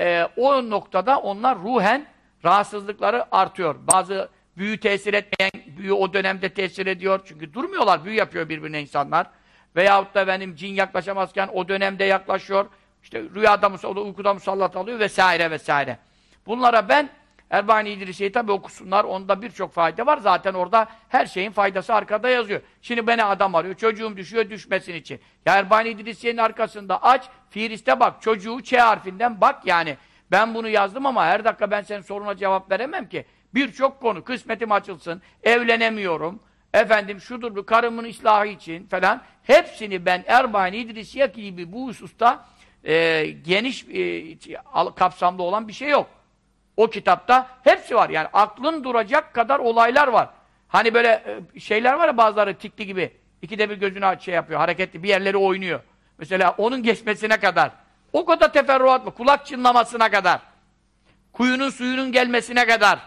e, o noktada onlar ruhen rahatsızlıkları artıyor. Bazı büyü tesir etmeyen büyü o dönemde tesir ediyor. Çünkü durmuyorlar, büyü yapıyor birbirine insanlar. Veyahut da benim cin yaklaşamazken o dönemde yaklaşıyor. İşte rüyada uykuda musallat alıyor vesaire vesaire. Bunlara ben Erbani İdrisi'yi tabi okusunlar. Onda birçok fayda var. Zaten orada her şeyin faydası arkada yazıyor. Şimdi beni adam arıyor. Çocuğum düşüyor düşmesin için. Ya Erbani İdrisiye'nin arkasında aç. Firiste bak. Çocuğu Ç harfinden bak yani. Ben bunu yazdım ama her dakika ben senin soruna cevap veremem ki. Birçok konu. Kısmetim açılsın. Evlenemiyorum. Efendim şudur bu karımın ıslahı için falan. Hepsini ben Erbani İdrisiye gibi bu hususta e, geniş e, kapsamlı olan bir şey yok. O kitapta hepsi var. Yani aklın duracak kadar olaylar var. Hani böyle e, şeyler var ya bazıları tikli gibi. İkide bir gözünü şey yapıyor, hareketli bir yerleri oynuyor. Mesela onun geçmesine kadar. O kadar teferruat mı? Kulak çınlamasına kadar. Kuyunun suyunun gelmesine kadar.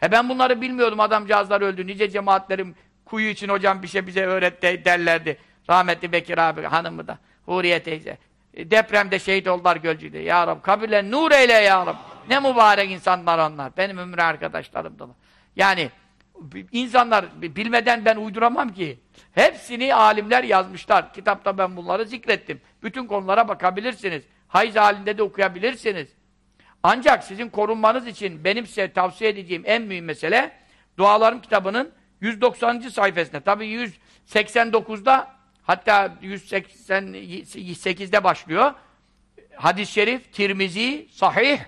He ben bunları bilmiyordum adamcağızlar öldü. Nice cemaatlerim kuyu için hocam bir şey bize öğretti derlerdi. Rahmetli Bekir abi hanımı da. Huriye teyze. e, depremde şehit oldular Gölcük'te. Ya Rab kabirler nur eyle ya Rab. Ne mübarek insanlar onlar. Benim ömrü arkadaşlarımdılar. Yani insanlar bilmeden ben uyduramam ki. Hepsini alimler yazmışlar. Kitapta ben bunları zikrettim. Bütün konulara bakabilirsiniz. Hayız halinde de okuyabilirsiniz. Ancak sizin korunmanız için benim size tavsiye edeceğim en mühim mesele Dualarım kitabının 190. sayfasında. Tabi 189'da hatta 188'de başlıyor. Hadis-i şerif, Tirmizi, sahih,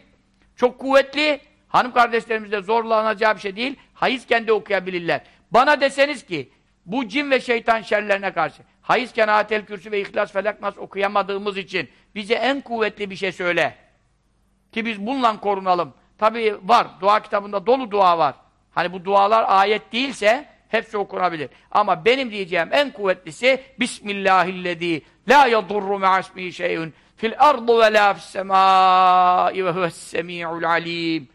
çok kuvvetli. Hanım kardeşlerimizde zorlanacağı bir şey değil. Hayızken de okuyabilirler. Bana deseniz ki bu cin ve şeytan şerlerine karşı hayızken atel kürsü ve ihlas felak okuyamadığımız için bize en kuvvetli bir şey söyle. Ki biz bununla korunalım. Tabi var. Dua kitabında dolu dua var. Hani bu dualar ayet değilse hepsi okunabilir. Ama benim diyeceğim en kuvvetlisi Bismillahillezî la yadurru me'asmihi şey'un fil ardu ve la fissemâi ve huves-semî'ul alîm.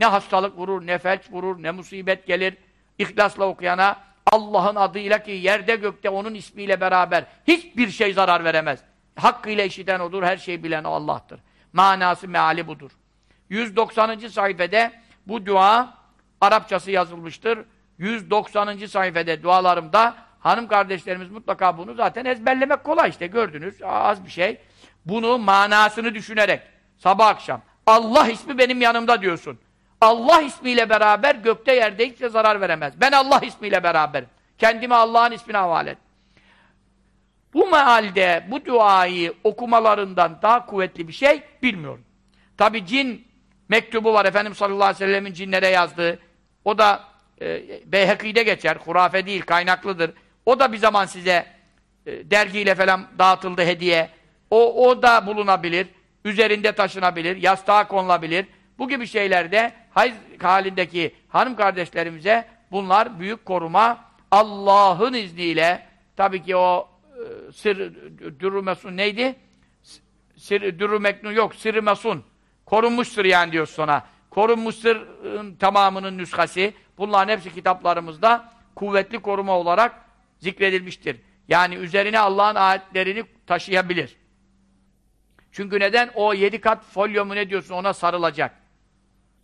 Ne hastalık vurur, ne felç vurur, ne musibet gelir. İhlasla okuyana Allah'ın adıyla ki yerde gökte onun ismiyle beraber hiçbir şey zarar veremez. Hakkıyla işiten odur, her şeyi bilen o Allah'tır. Manası, meali budur. 190. sayfede bu dua Arapçası yazılmıştır. 190. sayfede dualarımda hanım kardeşlerimiz mutlaka bunu zaten ezberlemek kolay işte gördünüz az bir şey. Bunu manasını düşünerek sabah akşam Allah ismi benim yanımda diyorsun. Allah ismiyle beraber gökte yerde hiçbir zarar veremez. Ben Allah ismiyle beraberim. Kendimi Allah'ın ismine havale et. Bu mealde bu duayı okumalarından daha kuvvetli bir şey bilmiyorum. Tabi cin mektubu var Efendimiz sallallahu aleyhi ve sellemin cinlere yazdığı. O da e, Beyheki'de geçer. Hurafe değil, kaynaklıdır. O da bir zaman size e, dergiyle falan dağıtıldı hediye. O, o da bulunabilir. Üzerinde taşınabilir. Yastığa konulabilir. Bu gibi şeylerde hayız halindeki hanım kardeşlerimize bunlar büyük koruma. Allah'ın izniyle tabii ki o e, sır dürümesun neydi? Sır dürümeknu yok. Sırrı mesun. Korunmuştur yani diyor sonra. Korunmuş sırrın tamamının nüshası. Bunların hepsi kitaplarımızda kuvvetli koruma olarak zikredilmiştir. Yani üzerine Allah'ın ayetlerini taşıyabilir. Çünkü neden? O yedi kat folyo mu ne diyorsun ona sarılacak.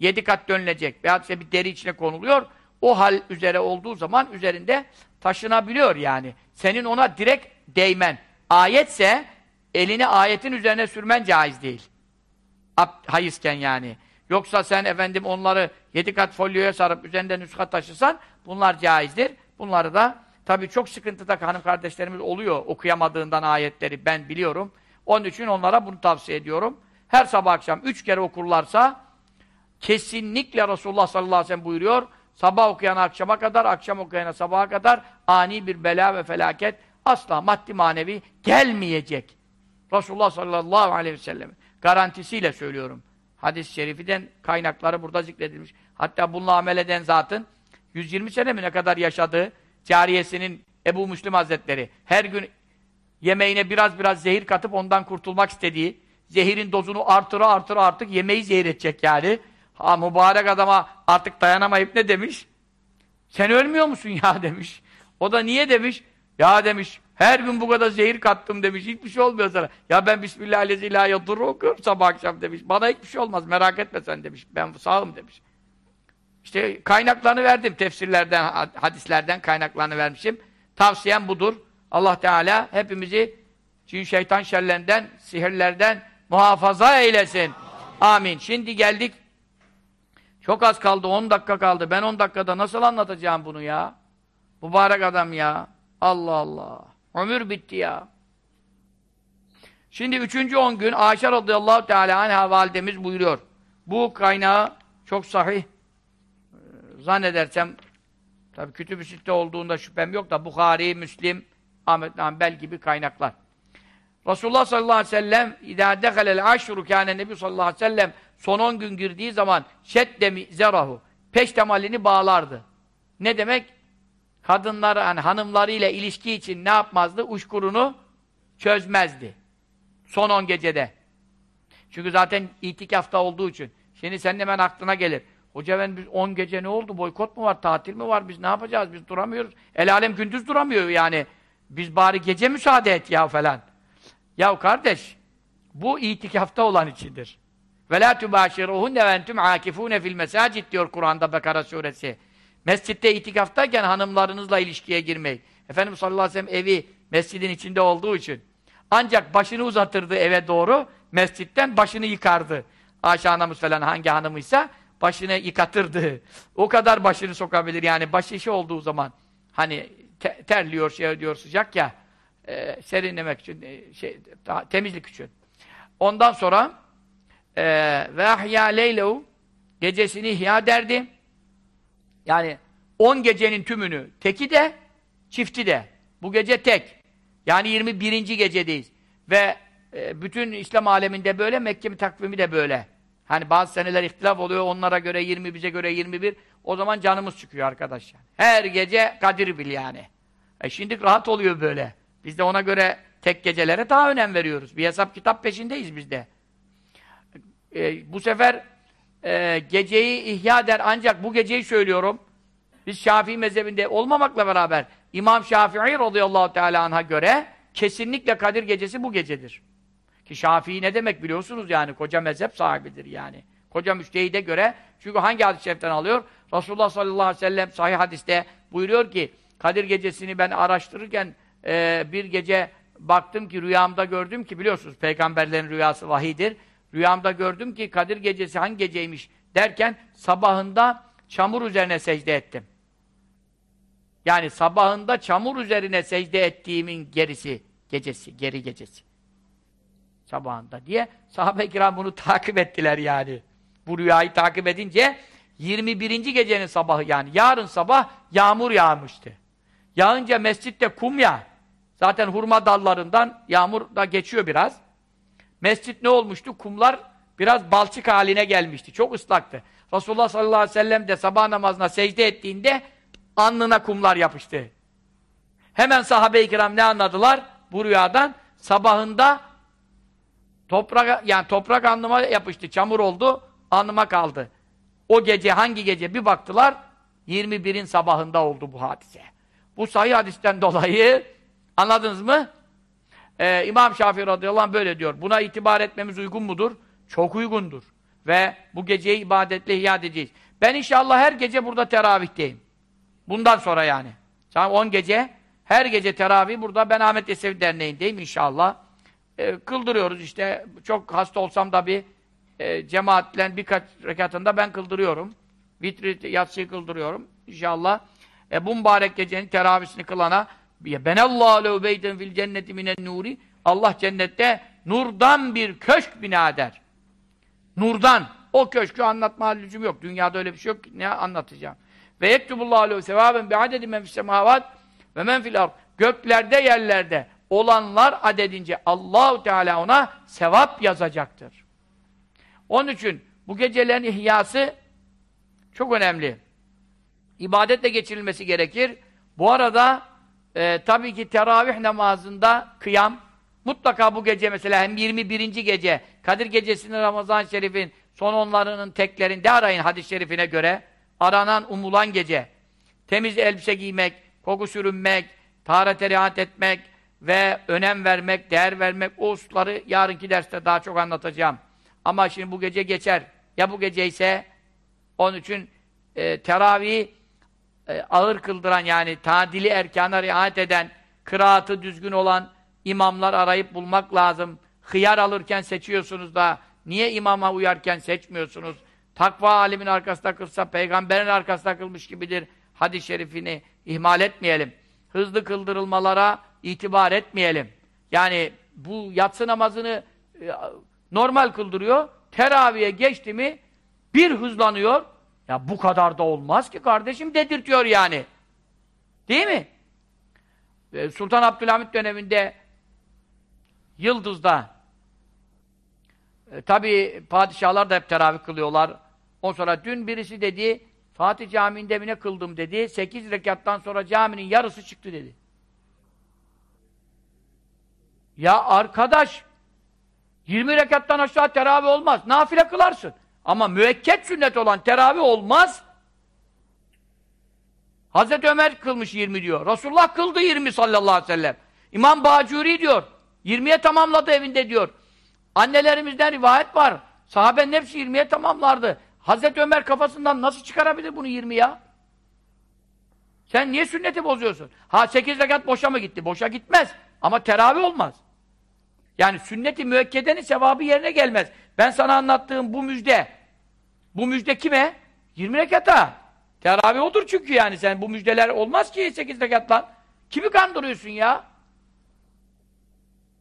Yedi kat dönülecek. Veyahut işte bir deri içine konuluyor. O hal üzere olduğu zaman üzerinde taşınabiliyor yani. Senin ona direkt değmen. Ayetse elini ayetin üzerine sürmen caiz değil. Hayızken yani. Yoksa sen efendim onları yedi kat folyoya sarıp üzerinde nüsha taşısan bunlar caizdir. Bunları da tabii çok sıkıntıda hanım kardeşlerimiz oluyor okuyamadığından ayetleri ben biliyorum. Onun için onlara bunu tavsiye ediyorum. Her sabah akşam üç kere okurlarsa kesinlikle Resulullah sallallahu aleyhi ve sellem buyuruyor sabah okuyana akşama kadar, akşam okuyana sabaha kadar ani bir bela ve felaket asla maddi manevi gelmeyecek. Resulullah sallallahu aleyhi ve sellem garantisiyle söylüyorum. Hadis-i şerifiden kaynakları burada zikredilmiş. Hatta bununla amel eden zatın 120 sene mi ne kadar yaşadığı cariyesinin Ebu Müslim Hazretleri her gün yemeğine biraz biraz zehir katıp ondan kurtulmak istediği zehirin dozunu artıra artıra artık yemeği zehir edecek yani. Ha mübarek adama artık dayanamayıp ne demiş? Sen ölmüyor musun ya demiş. O da niye demiş? Ya demiş her gün bu kadar zehir kattım demiş. Hiçbir şey olmuyor sana. Ya ben Bismillahirrahmanirrahim okuyorum sabah akşam demiş. Bana hiçbir şey olmaz merak etme sen demiş. Ben sağım demiş. İşte kaynaklarını verdim. Tefsirlerden, hadislerden kaynaklarını vermişim. Tavsiyem budur. Allah Teala hepimizi cin şeytan şerlerinden, sihirlerden muhafaza eylesin. Amin. Şimdi geldik. Çok az kaldı. 10 dakika kaldı. Ben 10 dakikada nasıl anlatacağım bunu ya? Mübarek adam ya. Allah Allah. Ömür bitti ya. Şimdi üçüncü on gün Ayşe radıyallahu teala anha validemiz buyuruyor. Bu kaynağı çok sahih. Ee, zannedersem tabi kütüb-ü sitte olduğunda şüphem yok da Bukhari, Müslim, Ahmet Hanbel gibi kaynaklar. Resulullah sallallahu aleyhi ve sellem اِذَا دَخَلَ الْعَشْرُ كَانَ Nebi sallallahu aleyhi ve sellem son on gün girdiği zaman şedde zerahu peştemalini bağlardı. Ne demek? kadınları, yani hanımlarıyla ilişki için ne yapmazdı? Uşkurunu çözmezdi. Son on gecede. Çünkü zaten itikafta olduğu için. Şimdi senin hemen aklına gelir. Hoca ben biz on gece ne oldu? Boykot mu var? Tatil mi var? Biz ne yapacağız? Biz duramıyoruz. El alem gündüz duramıyor yani. Biz bari gece müsaade et ya falan. Ya kardeş, Bu itikafta olan içindir. Ve la tubâşiruhunne ve entüm âkifûne fil mesâcid diyor Kur'an'da Bekara suresi. Mescitte itikaftayken hanımlarınızla ilişkiye girmeyin. Efendimiz sallallahu aleyhi ve sellem evi mescidin içinde olduğu için ancak başını uzatırdı eve doğru mescitten başını yıkardı. Ayşe anamız falan hangi hanımıysa başını yıkatırdı. O kadar başını sokabilir yani baş işi olduğu zaman hani te terliyor şey diyor sıcak ya e, serinlemek için e, şey temizlik için. Ondan sonra ve ahya leylehu gecesini ihya derdi. Yani on gecenin tümünü teki de çifti de. Bu gece tek. Yani 21. gecedeyiz. Ve e, bütün İslam aleminde böyle, Mekke takvimi de böyle. Hani bazı seneler ihtilaf oluyor, onlara göre 20, bize göre 21. O zaman canımız çıkıyor arkadaşlar. Her gece Kadir bil yani. E şimdi rahat oluyor böyle. Biz de ona göre tek gecelere daha önem veriyoruz. Bir hesap kitap peşindeyiz biz de. E, bu sefer e, geceyi ihya der ancak bu geceyi söylüyorum. Biz Şafii mezhebinde olmamakla beraber İmam Şafii radıyallahu teala anh'a göre kesinlikle Kadir gecesi bu gecedir. Ki Şafii ne demek biliyorsunuz yani koca mezhep sahibidir yani. Koca müştehide göre çünkü hangi hadis-i şeriften alıyor? Resulullah sallallahu aleyhi ve sellem sahih hadiste buyuruyor ki Kadir gecesini ben araştırırken e, bir gece baktım ki rüyamda gördüm ki biliyorsunuz peygamberlerin rüyası vahidir. Rüyamda gördüm ki Kadir gecesi hangi geceymiş derken sabahında çamur üzerine secde ettim. Yani sabahında çamur üzerine secde ettiğimin gerisi, gecesi, geri gecesi. Sabahında diye sahabe-i kiram bunu takip ettiler yani. Bu rüyayı takip edince 21. gecenin sabahı yani yarın sabah yağmur yağmıştı. Yağınca mescitte kum ya. Zaten hurma dallarından yağmur da geçiyor biraz. Mescit ne olmuştu? Kumlar biraz balçık haline gelmişti. Çok ıslaktı. Resulullah sallallahu aleyhi ve sellem de sabah namazına secde ettiğinde alnına kumlar yapıştı. Hemen sahabe-i kiram ne anladılar bu rüyadan? Sabahında toprak yani toprak alnıma yapıştı, çamur oldu, alnıma kaldı. O gece hangi gece bir baktılar 21'in sabahında oldu bu hadise. Bu sahih hadisten dolayı anladınız mı? Ee, İmam Şafii radıyallahu anh böyle diyor. Buna itibar etmemiz uygun mudur? Çok uygundur. Ve bu geceyi ibadetle ihya edeceğiz. Ben inşallah her gece burada teravihteyim. Bundan sonra yani. Tamam 10 gece, her gece teravih burada ben Ahmet Yesevi Derneği'ndeyim inşallah. E, kıldırıyoruz işte. Çok hasta olsam da bir e, cemaatle birkaç rekatında ben kıldırıyorum. Vitri yatsıyı kıldırıyorum. İnşallah. E, bu mübarek gecenin teravisini kılana ben Allah lehu beyten fil cenneti minen nuri Allah cennette nurdan bir köşk bina eder. Nurdan. O köşkü anlatma lüzum yok. Dünyada öyle bir şey yok. Ne anlatacağım? Ve yektubullahu aleyhi sevaben bi adedi men fissemavat ve men fil ard. Göklerde yerlerde olanlar adedince Allahu Teala ona sevap yazacaktır. Onun için bu gecelerin ihyası çok önemli. İbadetle geçirilmesi gerekir. Bu arada e, tabii ki teravih namazında kıyam mutlaka bu gece mesela hem 21. gece Kadir gecesinin Ramazan-ı Şerif'in son onlarının teklerinde arayın hadis-i şerifine göre aranan, umulan gece. Temiz elbise giymek, koku sürünmek, taharete riayet etmek ve önem vermek, değer vermek, o hususları yarınki derste daha çok anlatacağım. Ama şimdi bu gece geçer. Ya bu gece ise onun için e, teravih e, ağır kıldıran yani tadili erkana riayet eden, kıraatı düzgün olan imamlar arayıp bulmak lazım. Hıyar alırken seçiyorsunuz da niye imama uyarken seçmiyorsunuz? Takva alimin arkasında kılsa peygamberin arkasında kılmış gibidir. Hadis-i şerifini ihmal etmeyelim. Hızlı kıldırılmalara itibar etmeyelim. Yani bu yatsı namazını e, normal kıldırıyor. Teraviye geçti mi bir hızlanıyor. Ya bu kadar da olmaz ki kardeşim dedirtiyor yani. Değil mi? E, Sultan Abdülhamit döneminde Yıldız'da e, tabi padişahlar da hep teravih kılıyorlar. O sonra dün birisi dedi, Fatih Camii'nde mi kıldım dedi, sekiz rekattan sonra caminin yarısı çıktı dedi. Ya arkadaş, 20 rekattan aşağı teravih olmaz. Nafile kılarsın. Ama müekket sünnet olan teravih olmaz. Hazreti Ömer kılmış 20 diyor. Resulullah kıldı 20 sallallahu aleyhi ve sellem. İmam Bacuri diyor. 20'ye tamamladı evinde diyor. Annelerimizden rivayet var. Sahabenin hepsi 20'ye tamamlardı. Hazreti Ömer kafasından nasıl çıkarabilir bunu 20 ya? Sen niye sünneti bozuyorsun? Ha 8 rekat boşa mı gitti? Boşa gitmez. Ama teravih olmaz. Yani sünnet-i müekkedenin sevabı yerine gelmez. Ben sana anlattığım bu müjde, bu müjde kime? 20 rekata. Teravih odur çünkü yani sen bu müjdeler olmaz ki 8 rekatla. Kimi kandırıyorsun ya?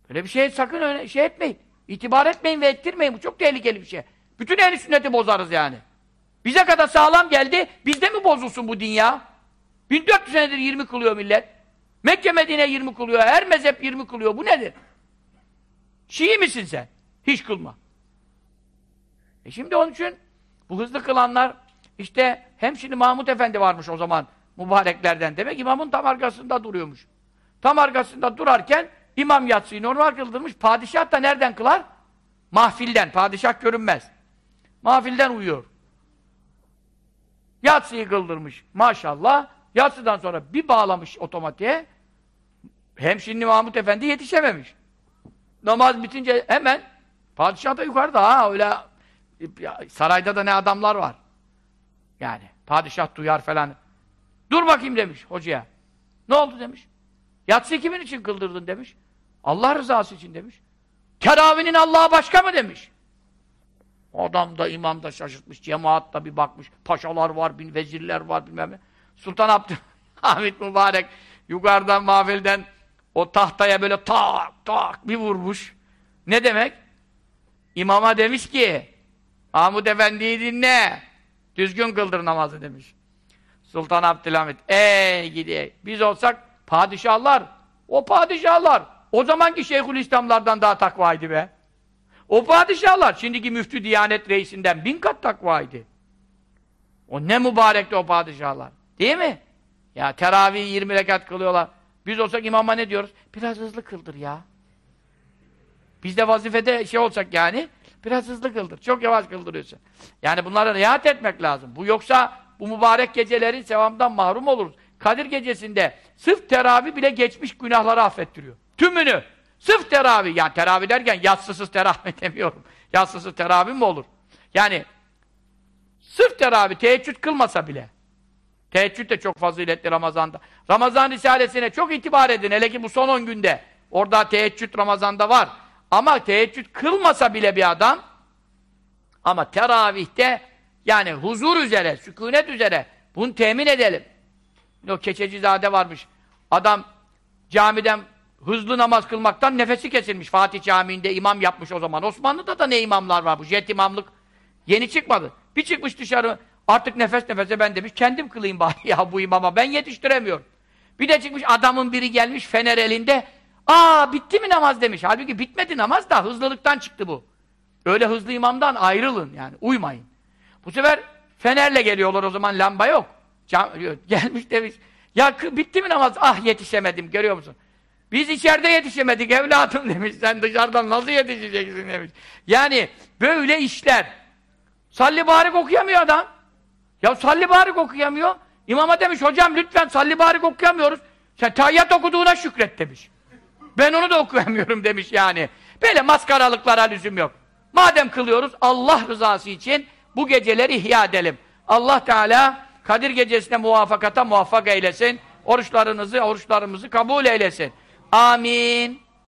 Böyle bir şey sakın öyle şey etmeyin. İtibar etmeyin ve ettirmeyin. Bu çok tehlikeli bir şey. Bütün ehli sünneti bozarız yani. Bize kadar sağlam geldi, bizde mi bozulsun bu dünya? 1400 senedir 20 kılıyor millet. Mekke Medine 20 kılıyor, her mezhep 20 kılıyor. Bu nedir? Şii misin sen? Hiç kılma. E şimdi onun için bu hızlı kılanlar işte hem şimdi Mahmud Efendi varmış o zaman mübareklerden. Demek imamın tam arkasında duruyormuş. Tam arkasında durarken imam yatsıyı normal kıldırmış. Padişah da nereden kılar? Mahfilden. Padişah görünmez. Mahfilden uyuyor. Yatsıyı kıldırmış. Maşallah. Yatsıdan sonra bir bağlamış otomatiğe. Hem şimdi Mahmud Efendi yetişememiş. Namaz bitince hemen padişah da yukarıda ha öyle sarayda da ne adamlar var. Yani padişah duyar falan. Dur bakayım demiş hocaya. Ne oldu demiş. Yatsı kimin için kıldırdın demiş. Allah rızası için demiş. Teravinin Allah'a başka mı demiş. Adam da imam da şaşırtmış. Cemaat da bir bakmış. Paşalar var, bin vezirler var bilmem ne. Sultan Abdülhamit Mübarek yukarıdan mafilden o tahtaya böyle tak tak bir vurmuş. Ne demek? İmama demiş ki Mahmud Efendi'yi dinle. Düzgün kıldır namazı demiş. Sultan Abdülhamit ey gidi. Biz olsak padişahlar o padişahlar o zamanki Şeyhülislamlardan daha takvaydı be. O padişahlar şimdiki müftü diyanet reisinden bin kat takvaydı. O ne mübarekti o padişahlar. Değil mi? Ya teravih 20 rekat kılıyorlar. Biz olsak imama ne diyoruz? Biraz hızlı kıldır ya. Biz de vazifede şey olsak yani, biraz hızlı kıldır. Çok yavaş kıldırıyorsun. Yani bunlara riayet etmek lazım. Bu yoksa bu mübarek gecelerin sevamdan mahrum oluruz. Kadir gecesinde sırf teravih bile geçmiş günahları affettiriyor. Tümünü. Sırf teravih. Yani teravih derken yatsısız teravih demiyorum. Yatsısız teravih mi olur? Yani sırf teravih, teheccüd kılmasa bile Teheccüd de çok faziletli Ramazan'da. Ramazan Risalesine çok itibar edin. Hele ki bu son 10 günde. Orada teheccüd Ramazan'da var. Ama teheccüd kılmasa bile bir adam ama teravihte yani huzur üzere, sükunet üzere bunu temin edelim. O keçecizade varmış. Adam camiden hızlı namaz kılmaktan nefesi kesilmiş. Fatih Camii'nde imam yapmış o zaman. Osmanlı'da da ne imamlar var bu. Jet imamlık yeni çıkmadı. Bir çıkmış dışarı Artık nefes nefese ben demiş, kendim kılayım bari ya bu imama, ben yetiştiremiyorum. Bir de çıkmış adamın biri gelmiş fener elinde, aa bitti mi namaz demiş. Halbuki bitmedi namaz da hızlılıktan çıktı bu. Öyle hızlı imamdan ayrılın yani, uymayın. Bu sefer fenerle geliyorlar o zaman lamba yok. Cam, gelmiş demiş, ya bitti mi namaz? Ah yetişemedim, görüyor musun? Biz içeride yetişemedik evladım demiş, sen dışarıdan nasıl yetişeceksin demiş. Yani böyle işler. Salli barik okuyamıyor adam. Ya salli barik okuyamıyor. İmama demiş hocam lütfen salli barik okuyamıyoruz. Sen tayyat okuduğuna şükret demiş. Ben onu da okuyamıyorum demiş yani. Böyle maskaralıklara lüzum yok. Madem kılıyoruz Allah rızası için bu geceleri ihya edelim. Allah Teala Kadir gecesine muvaffakata muvaffak eylesin. Oruçlarınızı, oruçlarımızı kabul eylesin. Amin.